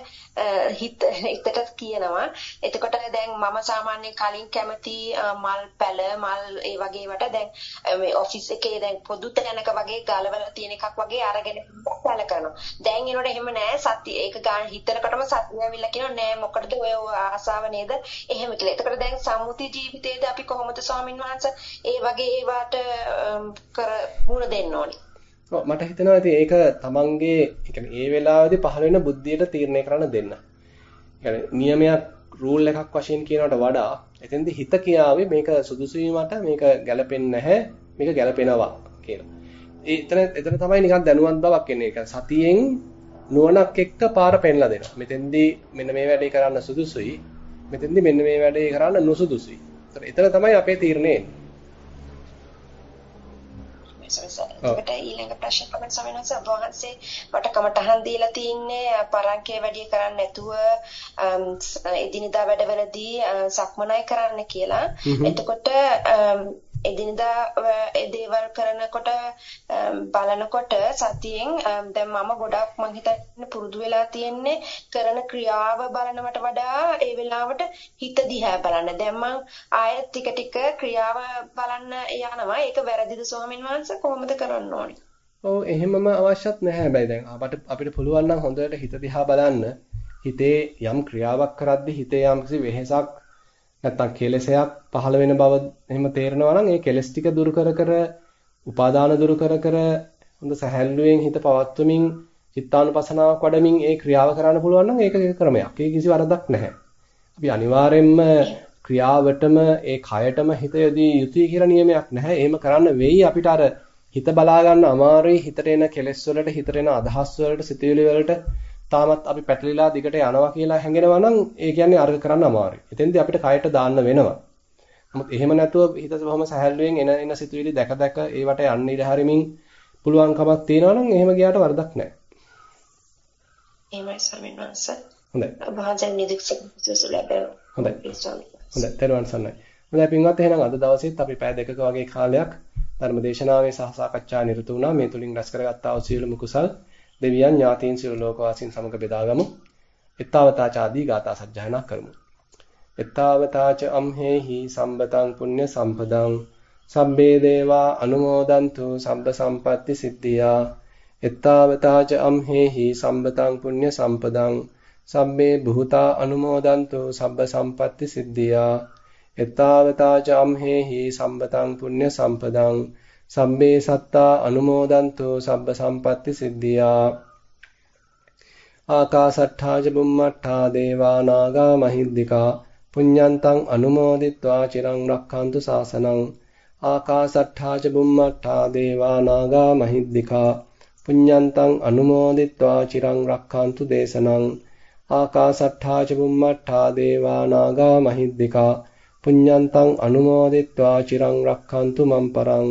හිත හිතට කියනවා. එතකොට දැන් මම සාමාන්‍යයෙන් කලින් කැමති මල් පැල මල් ඒ වගේ වට දැන් මේ ඔෆිස් එකේ දැන් පොදු තැනක වගේ ගලවලා තියෙන එකක් වගේ අරගෙන පැල කරනවා. දැන් එනකොට එහෙම නෑ සත්‍ය ඒක ගන්න හිතනකොටම සත්‍ය ඇවිල්ලා කියනවා නෑ මොකටද ඔය ආසාව නේද? එහෙම කියලා. එතකොට දැන් සම්මුති ජීවිතයේදී අපි කොහොමද ස්වාමින් වහන්සේ ඒ වගේ ඒවට කර මුණ දෙන්න ඕනේ? මට හිතෙනවා ඉතින් ඒක තමන්ගේ ඒ වෙලාවේදී පහළ වෙන බුද්ධියට තීරණය කරන්න දෙන්න. يعني නියමයක් රූල් එකක් වශයෙන් කියනවට වඩා එතෙන්දී හිත කියාවේ මේක සුදුසුයි මට මේක ගැළපෙන්නේ නැහැ මේක ගැළපෙනවා කියලා. ඒ එතන එතන තමයි නිකන් දැනුවත් බවක් එන්නේ. ඒක සතියෙන් නුවණක් එක්ක පාර පෙන්ලා දෙනවා. මෙතෙන්දී මෙන්න මේ වැඩේ කරන්න සුදුසුයි. මෙතෙන්දී මෙන්න මේ වැඩේ කරන්න නුසුදුසුයි. එතන තමයි අපේ තීරණය එන්නේ. ඒකට ඊළඟ ප්‍රශ්න තමයි සමිනස ඔබ වහන්සේ මට කමටහන් දීලා තින්නේ පරංකේ වැඩි කරන්නේ නැතුව එදිනදා වැඩවලදී සක්මනයි කරන්න කියලා. එතකොට එදිනදා ඒ දේවල් කරනකොට බලනකොට සතියෙන් දැන් මම ගොඩක් මං හිතන්නේ පුරුදු වෙලා තියෙන්නේ කරන ක්‍රියාව බලනවට වඩා ඒ වෙලාවට හිත දිහා බලන්න. දැන් මං ආයෙත් ටික ටික ක්‍රියාව බලන්න යනවා. ඒක වැරදිද ස්වාමීන් වහන්සේ කොහොමද කරන්න ඕනේ? ඔව් එහෙමම අවශ්‍යත් නැහැ. හැබැයි දැන් අපිට අපිට පුළුවන් නම් හොඳට හිත දිහා බලන්න. හිතේ යම් ක්‍රියාවක් කරද්දී හිතේ යම්කිසි වෙහෙසක් නැත්තම් කෙලෙසයක් පහළ වෙන බව එහෙම තේරෙනවා නම් ඒ කෙලස් ටික දුරු කර කර උපාදාන දුරු කර කර හොඳ සැහැල්ලුවෙන් හිත පවත්වමින් චිත්තානුපසනාවක් වඩමින් ඒ ක්‍රියාව කරන්න පුළුවන් නම් ඒක ක්‍රමයක්. ඒක කිසි වරදක් නැහැ. අපි අනිවාර්යයෙන්ම ක්‍රියාවටම ඒ කයටම හිත යොදී යුතුයි කියලා නියමයක් නැහැ. එහෙම කරන්න වෙයි අපිට අර හිත බලා ගන්න අමාරුයි හිතට එන කෙලෙස් වලට හිතට එන අදහස් වලට සිතුවිලි වලට තාමත් අපි පැටලිලා දිගට යනවා කියලා හැඟෙනවා නම් ඒ කියන්නේ අර්ග කරන්න අමාරුයි. එතෙන්දී අපිට කයට දාන්න වෙනවා. නමුත් එහෙම නැතුව හිත බොහොම සැහැල්ලුවෙන් එන එන සිතුවිලි දැක දැක ඒවට යන්න ඉඩ හරිමින් පුළුවන්කමක් තියෙනවා නම් එහෙම ගියාට වරදක් නැහැ. එහෙමයි ස්වාමීන් වහන්සේ. හොඳයි. භාජන නිදික්ෂ ලැබෙව. හොඳයි. හොඳයි. තෙරුවන් සරණයි. හොඳයි පින්වත් එහෙනම් අද දවසේත් අපි පැය දෙකක වගේ කාලයක් ධර්ම දේශනාවේ සහ සාකච්ඡා නිරත වුණා. මේ තුලින් රැස් කරගත්තා වූ සියලුම කුසල් දෙවියන් ඥාතීන් සියලු ලෝකවාසීන් සමග බෙදාගමු. එත්තාවතාච ආදී ගාථා සජ්ජායනා කරමු. එත්තාවතාච අම්හෙහි සම්බතං පුඤ්ඤ සම්පදං. සබ්බේ දේවා අනුමෝදන්තු සබ්බ සම්පatti සිද්ධියා. එත්තාවතාච අම්හෙහි සම්බතං පුඤ්ඤ සම්පදං. සබ්බේ බුතා අනුමෝදන්තු සබ්බ සම්පatti සිද්ධියා. එත්තාවතාච අම්හෙහි සම්බතං පුඤ්ඤ සම්පදං. සබ්බේ සත්තා අනුමෝදන්තෝ සබ්බ සම්පatti සිද්ධියා. ආකාසට්ඨාජ බුම්මට්ඨා දේවා නාග මහිද්దికා පුඤ්ඤන්තං අනුමෝදිත්වා චිරං රක්ඛන්තු සාසනං. ආකාසට්ඨාජ බුම්මට්ඨා දේවා නාග මහිද්దికා පුඤ්ඤන්තං අනුමෝදිත්වා චිරං රක්ඛන්තු දේශනං. ආකාසට්ඨා ච බුම්මට්ඨා දේවා නාග මහිද්దికා පුඤ්ඤන්තං අනුමෝදිත්වා චිරං රක්ඛන්තු මම්පරං.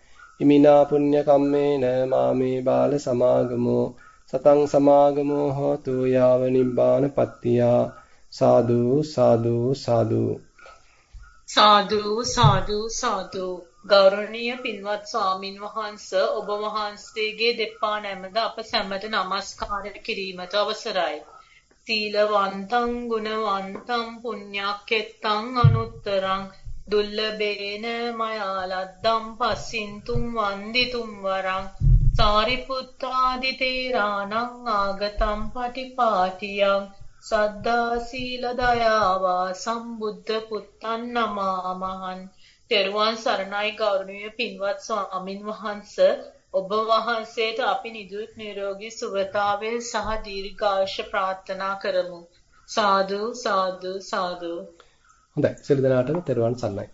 ඉමිනා පුඤ්ඤ කම්මේන මාමේ බාල සමාගමෝ සතං සමාගමෝ හෝතු යාව නිබ්බාන පත්තියා සාදු සාදු සාදු. සාදු සාදු සාදු. ගෞරවනීය පින්වත් ස්වාමින් වහන්ස ඔබ වහන්සේගේ දෙපා නැමද අප සැමට নমස්කාර කිරීමට අවසරයි. සීලවන්තං ගුණවන්තං පුඤ්ඤක්කෙත්තං අනුත්තරං දුල්ලබේන මයාලද්දම් පස්සින්තුම් වන්දිතුම් වරං සාරිපුත්තාදි තේරාණං ආගතම් පටිපාටියං. සද්දා සීල දයාවා සම්බුද්ධ පුත්තන් නමාමහන් තෙරුවන් සරණයි ගෞරවනීය පින්වත් ස්වාමින් වහන්සේ. ඔබ වහන්සේට අපි නිදුක් නිරෝගී සුවතාවය සහ දීර්ඝායුෂ ප්‍රාර්ථනා කරමු. සාදු සාදු සාදු. හොඳයි. සියලු දෙනාටම තෙරුවන් සරණයි.